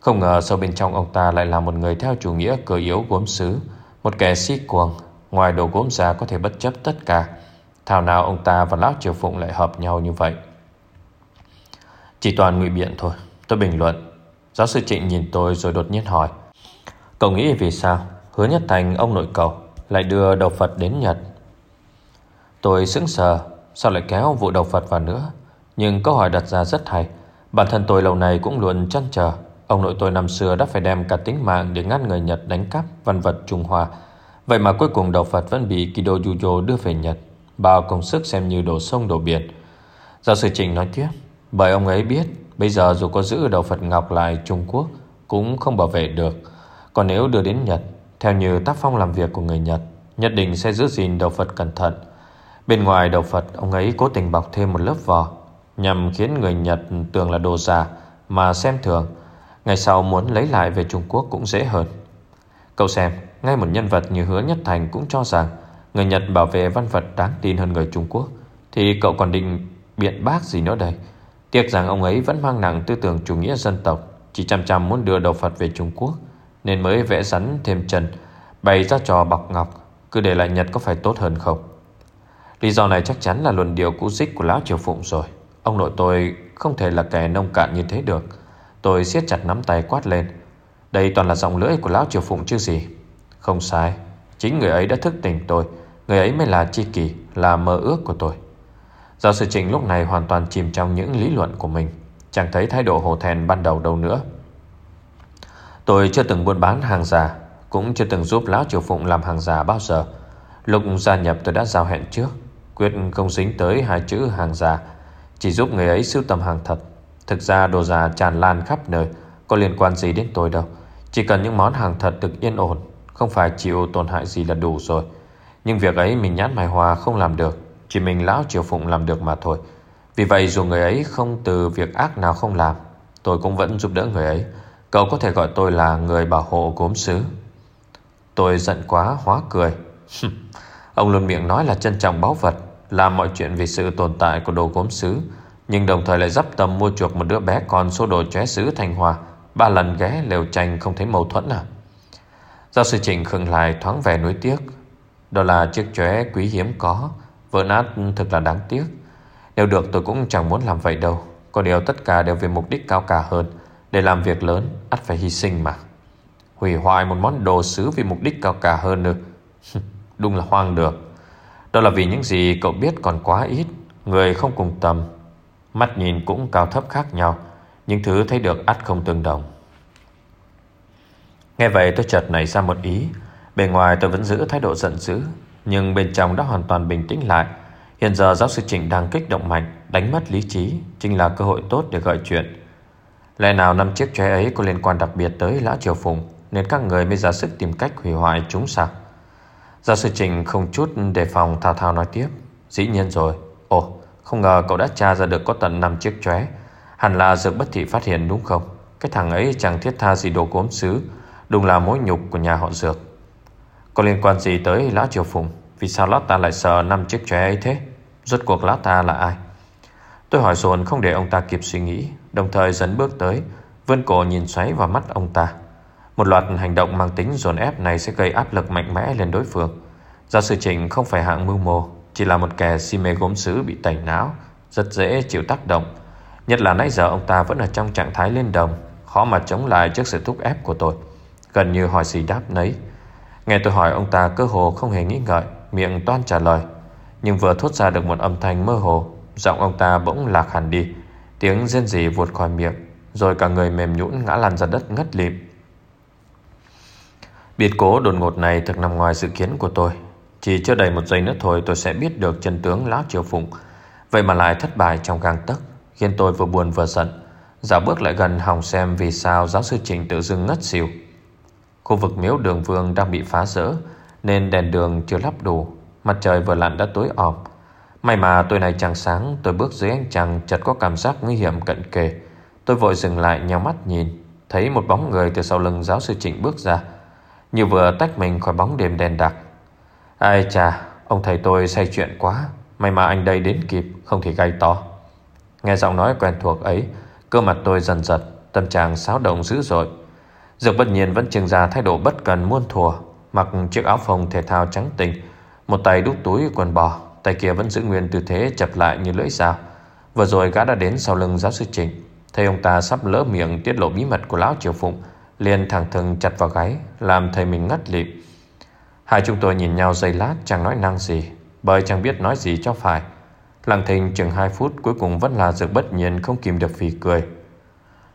Speaker 1: Không ngờ sâu bên trong ông ta lại là một người theo chủ nghĩa cờ yếu gốm sứ Một kẻ si cuồng, Ngoài đồ gốm ra có thể bất chấp tất cả. Thảo nào ông ta và Lão Triều Phụng lại hợp nhau như vậy? Chỉ toàn ngụy biện thôi, Tôi bình luận. Giáo sư Trịnh nhìn tôi rồi đột nhiên hỏi, Cậu nghĩ vì sao? Hứa Nhất Thành, ông nội cậu, Lại đưa đầu Phật đến Nhật? Tôi sững sờ, Sao lại kéo vụ đầu Phật vào nữa? Nhưng câu hỏi đặt ra rất hay, Bản thân tôi lâu nay cũng luôn chăn chờ Ông nội tôi năm xưa đã phải đem cả tính mạng Để ngăn người Nhật đánh cắp văn vật Trung Hoa. Vậy mà cuối cùng đầu Phật vẫn bị Kido Yujo đưa về Nhật, Bao công sức xem như đổ sông đổ biển. Giáo sư trình nói tiếp, Bởi ông ấy biết, Bây giờ dù có giữ đầu Phật Ngọc lại Trung Quốc Cũng không bảo vệ được. Còn nếu đưa đến Nhật, Theo như tác phong làm việc của người Nhật, Nhất định sẽ giữ gìn đầu Phật cẩn thận. Bên ngoài đầu Phật, Ông ấy cố tình bọc thêm một lớp vỏ, Nhằm khiến người Nhật tưởng là đồ giả Mà xem thường. Ngày sau muốn lấy lại về Trung Quốc cũng dễ hơn. Cậu xem, Ngay một nhân vật như Hứa Nhất Thành cũng cho rằng Người Nhật bảo vệ văn vật đáng tin hơn người Trung Quốc. Thì cậu còn định biện bác gì nữa đây? Tiếc rằng ông ấy vẫn mang nặng tư tưởng chủ nghĩa dân tộc, Chỉ chăm chăm muốn đưa đầu Phật về Trung Quốc, Nên mới vẽ rắn thêm trần Bày ra trò bọc ngọc, Cứ để lại Nhật có phải tốt hơn không? Lý do này chắc chắn là luận điều cũ dích của Lão Triều Phụng rồi. Ông nội tôi không thể là kẻ nông cạn như thế được. Tôi siết chặt nắm tay quát lên. Đây toàn là dòng lưỡi của Lão Triều Phụng chứ gì? Không sai. Chính người ấy đã thức tỉnh tôi. Người ấy mới là chi kỷ, Là mơ ước của tôi. Giáo sư Trịnh lúc này hoàn toàn chìm trong những lý luận của mình. Chẳng thấy thái độ hồ thèn ban đầu đâu nữa. Tôi chưa từng buôn bán hàng giả, Cũng chưa từng giúp Lão Triều Phụng làm hàng giả bao giờ. Lúc gia nhập tôi đã giao hẹn trước, Quyết không dính tới hai chữ hàng giả, Chỉ giúp người ấy sưu tầm hàng thật. Thực ra đồ giả tràn lan khắp nơi, Có liên quan gì đến tôi đâu. Chỉ cần những món hàng thật được yên ổn, Không phải chịu tổn hại gì là đủ rồi. Nhưng việc ấy mình nhát mài hòa không làm được, Chỉ mình lão triều phụng làm được mà thôi. Vì vậy dù người ấy không từ việc ác nào không làm, Tôi cũng vẫn giúp đỡ người ấy. Cậu có thể gọi tôi là người bảo hộ gốm sứ Tôi giận quá, hóa cười. Ông luôn miệng nói là trân trọng báu vật, Làm mọi chuyện vì sự tồn tại của đồ gốm sứ nhưng đồng thời lại dắp tâm mua chuộc một đứa bé con số đồ ché sứ Thanh Hòa Ba lần ghé lều tranh không thấy mâu thuẫn à? Giáo sư Trịnh khựng lại thoáng vẻ nuối tiếc. Đó là chiếc chóe quý hiếm có. Vỡ nát thực là đáng tiếc. Nếu được tôi cũng chẳng muốn làm vậy đâu. Có điều tất cả đều vì mục đích cao cả hơn. Để làm việc lớn, ắt phải hy sinh mà. Hủy hoại một món đồ sứ vì mục đích cao cả hơn nữa. Đúng là hoang được Đó là vì những gì cậu biết còn quá ít. Người không cùng tầm. Mắt nhìn cũng cao thấp khác nhau Những thứ thấy được ắt không tương đồng. Nghe vậy tôi chợt nảy ra một ý. Bề ngoài tôi vẫn giữ thái độ giận dữ, Nhưng bên trong đã hoàn toàn bình tĩnh lại. Hiện giờ giáo sư Trịnh đang kích động mạnh, Đánh mất lý trí, Chính là cơ hội tốt để gợi chuyện. Lẽ nào năm chiếc chóe ấy có liên quan đặc biệt tới Lã Triều Phùng Nên các người mới ra sức tìm cách hủy hoại chúng sao? Giáo sư Trịnh không chút đề phòng thao thao nói tiếp. Dĩ nhiên rồi. Ồ không ngờ cậu đã tra ra được có tận 5 chiếc chóe. Hẳn là dược bất thị phát hiện đúng không? Cái thằng ấy chẳng thiết tha gì đồ cốm xứ Đúng là mối nhục của nhà họ dược. Có liên quan gì tới Lão Triều Phùng Vì sao Lão ta lại sợ năm chiếc chóe ấy thế? Rốt cuộc Lão ta là ai? Tôi hỏi dồn không để ông ta kịp suy nghĩ Đồng thời dẫn bước tới Vươn cổ nhìn xoáy vào mắt ông ta. Một loạt hành động mang tính dồn ép này sẽ gây áp lực mạnh mẽ lên đối phương. Giáo sư Trình không phải hạng mưu mô, chỉ là một kẻ si mê gốm sứ bị tẩy não, rất dễ chịu tác động. Nhất là nãy giờ ông ta vẫn ở trong trạng thái lên đồng, khó mà chống lại trước sự thúc ép của tôi. Gần như hỏi gì đáp nấy. Nghe tôi hỏi ông ta cơ hồ không hề nghĩ ngợi, miệng toan trả lời. Nhưng vừa thốt ra được một âm thanh mơ hồ, giọng ông ta bỗng lạc hẳn đi. Tiếng rên rỉ vụt khỏi miệng, rồi cả người mềm nhũn ngã lăn ra đất ngất lịm. Biệt cố đột ngột này thực nằm ngoài dự kiến của tôi chỉ chưa đầy một giây nữa thôi tôi sẽ biết được chân tướng Lão Triều Phụng. Vậy mà lại thất bại trong gang tấc, Khiến tôi vừa buồn vừa giận. Dạo bước lại gần hòng xem vì sao giáo sư Trình tự dưng ngất xỉu. Khu vực miếu đường vương đang bị phá rỡ, Nên đèn đường chưa lắp đủ, Mặt trời vừa lặn đã tối ọp. May mà tôi này chẳng sáng, Tôi bước dưới ánh trăng chợt có cảm giác nguy hiểm cận kề. Tôi vội dừng lại nhau mắt nhìn, Thấy một bóng người từ sau lưng giáo sư Trịnh bước ra. Như vừa tách mình khỏi bóng đêm đèn đặc Ai chà, Ông thầy tôi say chuyện quá. May mà anh đây đến kịp, Không thì gây to. Nghe giọng nói quen thuộc ấy, Cơ mặt tôi dần giật, Tâm trạng xáo động dữ dội. Dược bất nhiên vẫn trưng ra thái độ bất cần muôn thùa Mặc chiếc áo phông thể thao trắng tinh Một tay đút túi quần bò, Tay kia vẫn giữ nguyên tư thế chập lại như lưỡi dao. Vừa rồi gã đã đến sau lưng giáo sư Trình Thấy ông ta sắp lỡ miệng tiết lộ bí mật của lão Triều Phụng, liền thẳng thừng chặt vào gáy, Làm thầy mình ngất lịm. Hai chúng tôi nhìn nhau giây lát, chẳng nói năng gì, Bởi chẳng biết nói gì cho phải. Lặng thinh chừng hai phút, Cuối cùng vẫn là dược bất nhiên, không kìm được phì cười.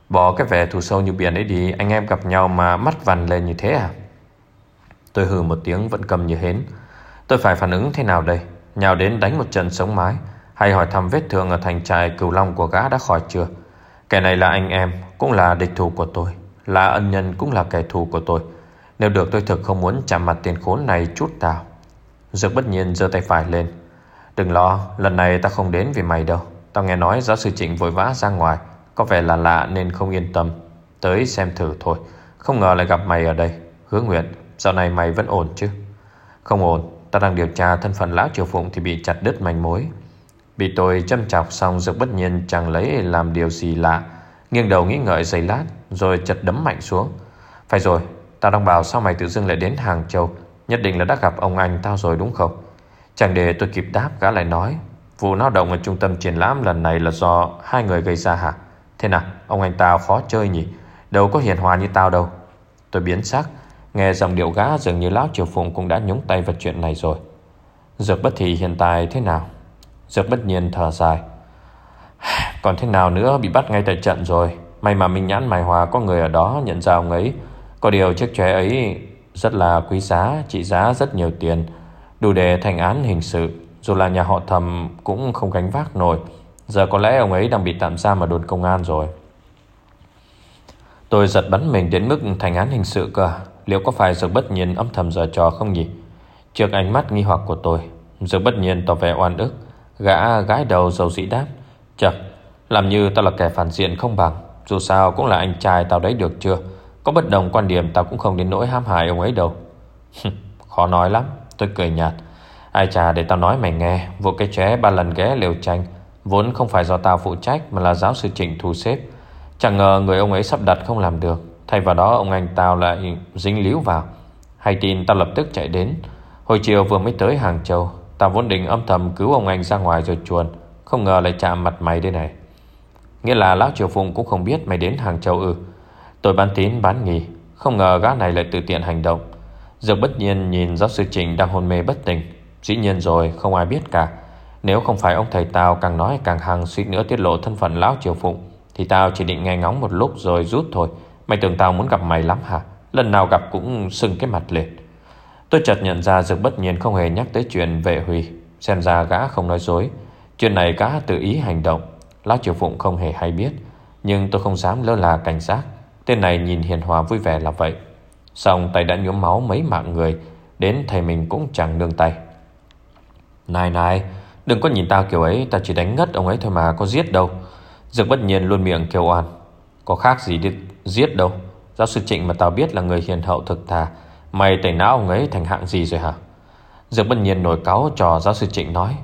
Speaker 1: Bỏ cái vẻ thù sâu như biển ấy đi, Anh em gặp nhau mà mắt vằn lên như thế à? Tôi hừ một tiếng, vẫn cầm như hến. Tôi phải phản ứng thế nào đây? Nhào đến đánh một trận sống mái, Hay hỏi thăm vết thương ở thành trại cửu long của gã đã khỏi chưa? Kẻ này là anh em, Cũng là địch thủ của tôi. Là ân nhân, cũng là kẻ thù của tôi. Nếu được tôi thực không muốn chạm mặt tiền khốn này chút nào. Dược bất nhiên giơ tay phải lên. Đừng lo, Lần này ta không đến vì mày đâu. Tao nghe nói giáo sư Trịnh vội vã ra ngoài. Có vẻ là lạ nên không yên tâm. Tới xem thử thôi. Không ngờ lại gặp mày ở đây. Hứa nguyện Dạo này mày vẫn ổn chứ? Không ổn. Ta đang điều tra thân phận lão triều phụng Thì bị chặt đứt manh mối. Bị tôi châm chọc xong, Dược bất nhiên chẳng lấy làm điều gì lạ. Nghiêng đầu nghĩ ngợi giây lát, Rồi chật đấm mạnh xuống. Phải rồi Tao đang bảo sao mày tự dưng lại đến Hàng Châu? Nhất định là đã gặp ông anh tao rồi đúng không? Chẳng để tôi kịp đáp, gã lại nói, Vụ náo động ở trung tâm triển lãm lần này là do hai người gây ra hả? Thế nào, ông anh tao khó chơi nhỉ? Đâu có hiền hòa như tao đâu. Tôi biến sắc, Nghe dòng điệu gã dường như Lão Triều Phụng cũng đã nhúng tay vào chuyện này rồi. Dược bất thị hiện tại thế nào? Dược bất nhiên thở dài, còn thế nào nữa, bị bắt ngay tại trận rồi. May mà Minh Nhãn Mai Hòa có người ở đó nhận ra ông ấy. Có điều chiếc chóe ấy rất là quý giá, Trị giá rất nhiều tiền, Đủ để thành án hình sự. Dù là nhà họ thầm cũng không gánh vác nổi. Giờ có lẽ ông ấy đang bị tạm giam ở đồn công an rồi. Tôi giật bắn mình đến mức thành án hình sự cơ. Liệu có phải Dược bất nhiên âm thầm giờ trò không nhỉ? Trước ánh mắt nghi hoặc của tôi, Dược bất nhiên tỏ vẻ oan ức, Gã gái đầu dầu dĩ đáp Chật Làm như tao là kẻ phản diện không bằng, Dù sao cũng là anh trai tao đấy được chưa? Có bất đồng quan điểm, tao cũng không đến nỗi ham hại ông ấy đâu. Khó nói lắm, Tôi cười nhạt. Ai chà để tao nói mày nghe, Vụ cái ché ba lần ghé liều tranh Vốn không phải do tao phụ trách Mà là giáo sư Trịnh thu xếp. Chẳng ngờ người ông ấy sắp đặt không làm được, Thay vào đó ông anh tao lại dính líu vào. Hay tin tao lập tức chạy đến. Hồi chiều vừa mới tới Hàng Châu, Tao vốn định âm thầm cứu ông anh ra ngoài rồi chuồn, Không ngờ lại chạm mặt mày đây này. Nghĩa là Lão Triều Phụng cũng không biết mày đến Hàng Châu ư. Tôi bán tín, bán nghỉ Không ngờ gã này lại tự tiện hành động. Dược bất nhiên nhìn giáo sư Trình đang hôn mê bất tỉnh. Dĩ nhiên rồi, không ai biết cả. Nếu không phải ông thầy tao càng nói càng hăng suýt nữa tiết lộ thân phận Lão Triều Phụng, Thì tao chỉ định nghe ngóng một lúc rồi rút thôi. Mày tưởng tao muốn gặp mày lắm hả? Lần nào gặp cũng sưng cái mặt liệt. Tôi chợt nhận ra Dược bất nhiên không hề nhắc tới chuyện vệ Huy. Xem ra gã không nói dối. Chuyện này gã tự ý hành động. Lão Triều Phụng không hề hay biết, Nhưng tôi không dám lơ là cảnh giác. Tên này nhìn hiền hòa vui vẻ là vậy. Xong tay đã nhuốm máu mấy mạng người, Đến thầy mình cũng chẳng nương tay. Này này, Đừng có nhìn tao kiểu ấy, Tao chỉ đánh ngất ông ấy thôi mà, có giết đâu. Dược bất nhiên luôn miệng kêu oan. Có khác gì đi, giết đâu? Giáo sư Trịnh mà tao biết là người hiền hậu thực thà, Mày tẩy não ông ấy thành hạng gì rồi hả? Dược bất nhiên nổi cáo cho giáo sư Trịnh nói.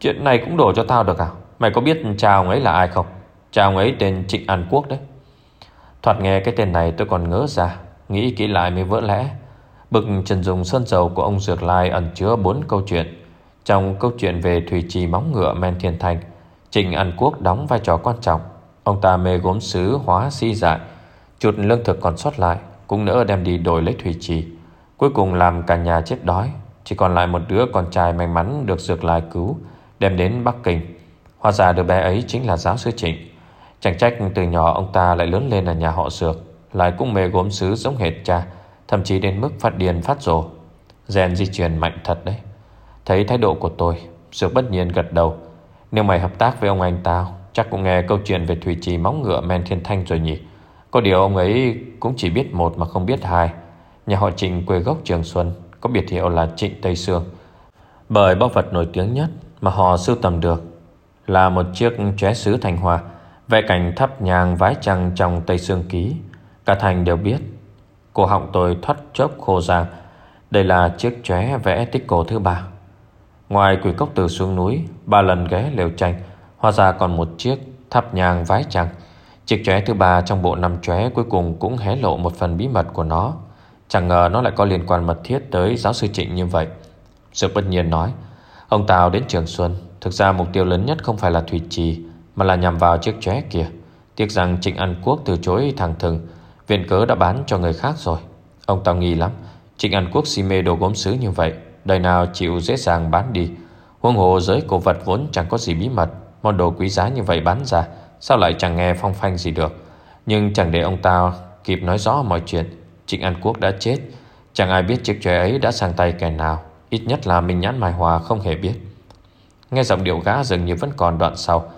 Speaker 1: Chuyện này cũng đổ cho tao được à? Mày có biết cha ông ấy là ai không? Cha ông ấy tên Trịnh An Quốc đấy. Thoạt nghe cái tên này tôi còn ngỡ ra, Nghĩ kỹ lại mới vỡ lẽ. Bực trần dùng sơn dầu của ông Dược Lai ẩn chứa bốn câu chuyện. Trong câu chuyện về thủy trì móng ngựa men thiên thành, Trịnh An Quốc đóng vai trò quan trọng. Ông ta mê gốm sứ hóa si dại Chuột lương thực còn sót lại, Cũng nỡ đem đi đổi lấy thủy trì. Cuối cùng làm cả nhà chết đói, Chỉ còn lại một đứa con trai may mắn Được Dược Lai cứu, Đem đến Bắc Kinh. Hóa ra đứa bé ấy chính là giáo sư Trịnh. Chẳng trách từ nhỏ ông ta lại lớn lên ở nhà họ Dược, Lại cũng mê gốm sứ giống hệt cha, Thậm chí đến mức phát điên phát rồ. Gen di truyền mạnh thật đấy. Thấy thái độ của tôi, Dược bất nhiên gật đầu. Nếu mày hợp tác với ông anh tao, Chắc cũng nghe câu chuyện về thủy trì móng ngựa men thiên thanh rồi nhỉ? Có điều ông ấy cũng chỉ biết một mà không biết hai. Nhà họ Trịnh quê gốc Trường Xuân, Có biệt hiệu là Trịnh Tây Sương. Bởi bao vật nổi tiếng nhất Mà họ sưu tầm được Là một chiếc chóe sứ thành hòa về cảnh thắp nhang vái trăng trong Tây Sương Ký, Cả thành đều biết. Cổ họng tôi thoát chốc khô ràng Đây là chiếc chóe vẽ tích cổ thứ ba. Ngoài quỷ cốc từ xuống núi, Ba lần ghé lều tranh, Hóa ra còn một chiếc thắp nhang vái trăng. Chiếc chóe thứ ba trong bộ năm chóe Cuối cùng cũng hé lộ một phần bí mật của nó. Chẳng ngờ nó lại có liên quan mật thiết Tới giáo sư Trịnh như vậy. Sự bất nhiên nói, Ông Tào đến Trường Xuân, Thực ra mục tiêu lớn nhất không phải là Thủy Trì mà là nhằm vào chiếc chóe kia. Tiếc rằng Trịnh An Quốc từ chối thẳng thừng, Viện cớ đã bán cho người khác rồi. Ông ta nghi lắm, Trịnh An Quốc si mê đồ gốm sứ như vậy, Đời nào chịu dễ dàng bán đi. Huông hồ giới cổ vật vốn chẳng có gì bí mật, Món đồ quý giá như vậy bán ra, Sao lại chẳng nghe phong phanh gì được? Nhưng chẳng để ông ta kịp nói rõ mọi chuyện, Trịnh An Quốc đã chết. Chẳng ai biết chiếc chóe ấy đã sang tay kẻ nào, Ít nhất là mình Nhãn Mai Hòa không hề biết. Nghe giọng điệu gã dường như vẫn còn đoạn sau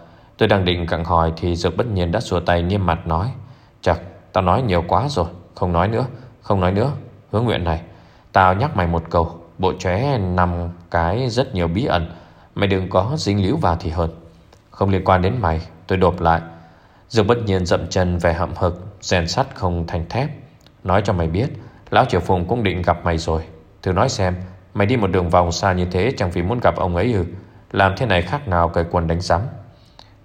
Speaker 1: Tôi đang định gặng hỏi Thì Dược bất nhiên đã xua tay nghiêm mặt nói Chật tao nói nhiều quá rồi, Không nói nữa, Không nói nữa Hứa nguyện này. Tao nhắc mày một câu, Bộ chóe nằm cái rất nhiều bí ẩn, Mày đừng có dính líu vào thì hơn. Không liên quan đến mày, Tôi đột lại. Dương bất nhiên dậm chân về hậm hực, rèn sắt không thành thép. Nói cho mày biết, Lão Triều Phùng cũng định gặp mày rồi. Thử nói xem, Mày đi một đường vòng xa như thế Chẳng vì muốn gặp ông ấy ư? Làm thế này khác nào cởi quần đánh sắm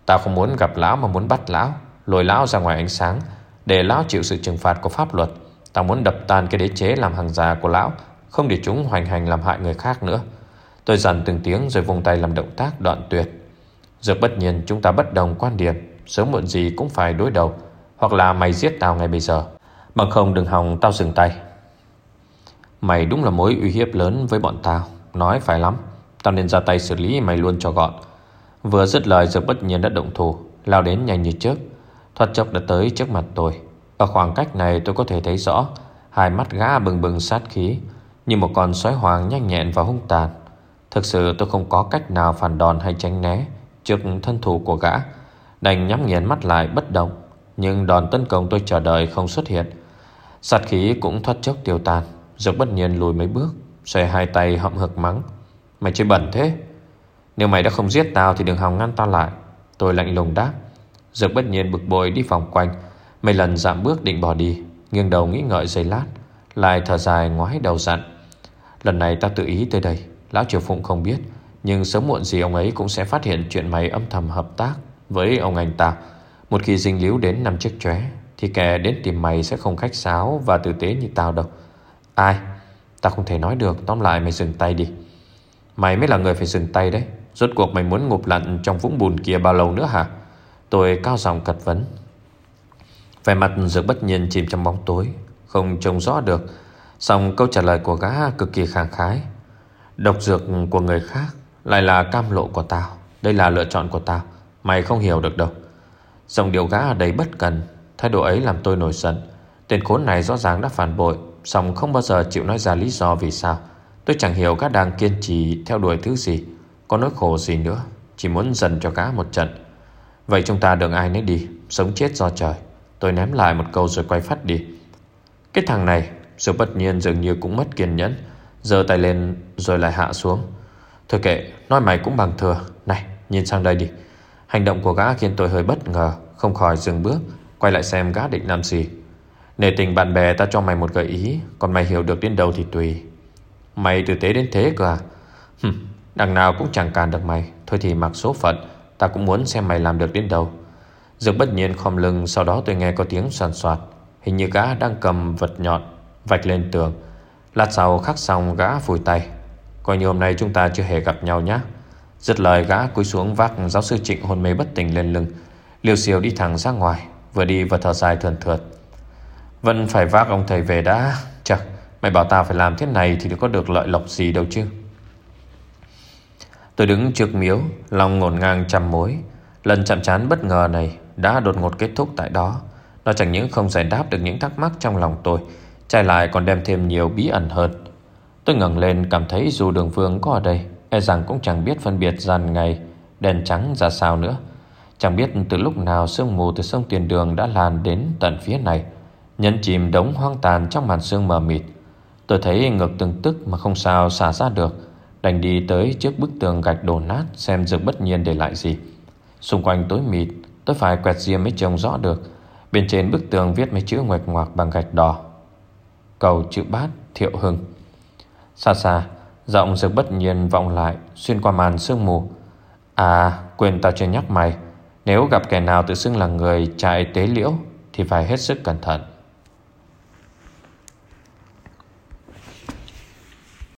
Speaker 1: Tao không muốn gặp lão mà muốn bắt lão. Lôi lão ra ngoài ánh sáng, Để lão chịu sự trừng phạt của pháp luật. Tao muốn đập tan cái đế chế làm hàng già của lão, Không để chúng hoành hành làm hại người khác nữa. Tôi dằn từng tiếng rồi vùng tay làm động tác đoạn tuyệt. Dược bất nhiên, chúng ta bất đồng quan điểm. Sớm muộn gì cũng phải đối đầu, Hoặc là mày giết tao ngay bây giờ. Bằng không, đừng hòng tao dừng tay. Mày đúng là mối uy hiếp lớn với bọn tao. Nói phải lắm, Tao nên ra tay xử lý mày luôn cho gọn. Vừa dứt lời Dược bất nhiên đã động thủ, Lao đến nhanh như trước Thoát chốc đã tới trước mặt tôi. Ở khoảng cách này tôi có thể thấy rõ, Hai mắt gã bừng bừng sát khí, Như một con sói hoàng nhanh nhẹn và hung tàn. Thực sự tôi không có cách nào phản đòn hay tránh né Trước thân thủ của gã. Đành nhắm nghiền mắt lại bất động, Nhưng đòn tấn công tôi chờ đợi không xuất hiện. Sát khí cũng thoát chốc tiêu tan. Dược bất nhiên lùi mấy bước Xòe hai tay hậm hực mắng. Mày chơi bẩn thế! Nếu mày đã không giết tao thì đừng hòng ngăn tao lại. Tôi lạnh lùng đáp. Dược bất nhiên bực bội đi vòng quanh. Mấy lần giảm bước định bỏ đi, Nghiêng đầu nghĩ ngợi giây lát, Lại thở dài ngoái đầu dặn. Lần này tao tự ý tới đây, Lão Triều Phụng không biết, Nhưng sớm muộn gì ông ấy cũng sẽ phát hiện Chuyện mày âm thầm hợp tác với ông anh ta. Một khi dinh líu đến năm chiếc chóe, Thì kẻ đến tìm mày sẽ không khách sáo Và tử tế như tao đâu. Ai? Tao không thể nói được, Tóm lại mày dừng tay đi. Mày mới là người phải dừng tay đấy. Rốt cuộc mày muốn ngụp lặn trong vũng bùn kia bao lâu nữa hả? Tôi cao giọng cật vấn. Vẻ mặt dược bất nhiên chìm trong bóng tối, Không trông rõ được Xong câu trả lời của gã cực kỳ khẳng khái. Độc dược của người khác Lại là cam lộ của tao, Đây là lựa chọn của tao, Mày không hiểu được đâu. Dòng điệu gã ở đây bất cần, Thái độ ấy làm tôi nổi giận. Tên khốn này rõ ràng đã phản bội Xong không bao giờ chịu nói ra lý do vì sao. Tôi chẳng hiểu gã đang kiên trì Theo đuổi thứ gì. Có nỗi khổ gì nữa Chỉ muốn dần cho gã một trận. Vậy chúng ta đừng ai nấy đi Sống chết do trời. Tôi ném lại một câu rồi quay phát đi. Cái thằng này Sự bất nhiên dường như cũng mất kiên nhẫn. Giơ tay lên rồi lại hạ xuống. Thôi kệ Nói mày cũng bằng thừa. Này nhìn sang đây đi. Hành động của gã khiến tôi hơi bất ngờ Không khỏi dừng bước Quay lại xem gã định làm gì. Nể tình bạn bè ta cho mày một gợi ý Còn mày hiểu được đến đâu thì tùy. Mày tử tế đến thế cơ à? Hừm, Đằng nào cũng chẳng cản được mày. Thôi thì mặc số phận, Ta cũng muốn xem mày làm được đến đâu. Dược bất nhiên khom lưng, Sau đó tôi nghe có tiếng soàn soạt. Hình như gã đang cầm vật nhọn, Vạch lên tường. Lát sau khắc xong, gã phủi tay. Coi như hôm nay chúng ta chưa hề gặp nhau nhé Dứt lời, gã cúi xuống vác giáo sư trịnh hôn mê bất tỉnh lên lưng. Liêu siêu đi thẳng ra ngoài, Vừa đi vừa thở dài thườn thượt. Vẫn phải vác ông thầy về đã. Chật mày bảo ta phải làm thế này Thì có được lợi lộc gì đâu chứ. Tôi đứng trước miếu, Lòng ngổn ngang trăm mối. Lần chạm chán bất ngờ này Đã đột ngột kết thúc tại đó. Nó chẳng những không giải đáp được những thắc mắc trong lòng tôi, Trái lại còn đem thêm nhiều bí ẩn hơn. Tôi ngẩng lên cảm thấy dù đường vương có ở đây E rằng cũng chẳng biết phân biệt dàn ngày Đèn trắng ra sao nữa. Chẳng biết từ lúc nào sương mù từ sông Tiền Đường đã lan đến tận phía này, Nhấn chìm đống hoang tàn trong màn sương mờ mịt. Tôi thấy ngực từng tức mà không sao xả ra được. Đành đi tới trước bức tường gạch đổ nát Xem dược bất nhiên để lại gì. Xung quanh tối mịt, Tôi phải quẹt riêng mới trông rõ được. Bên trên bức tường viết mấy chữ ngoạch ngoạc bằng gạch đỏ. Cầu chữ bát thiệu hưng. Xa xa, Giọng dược bất nhiên vọng lại Xuyên qua màn sương mù. À quên tao chưa nhắc mày. Nếu gặp kẻ nào tự xưng là người chạy tế liễu Thì phải hết sức cẩn thận.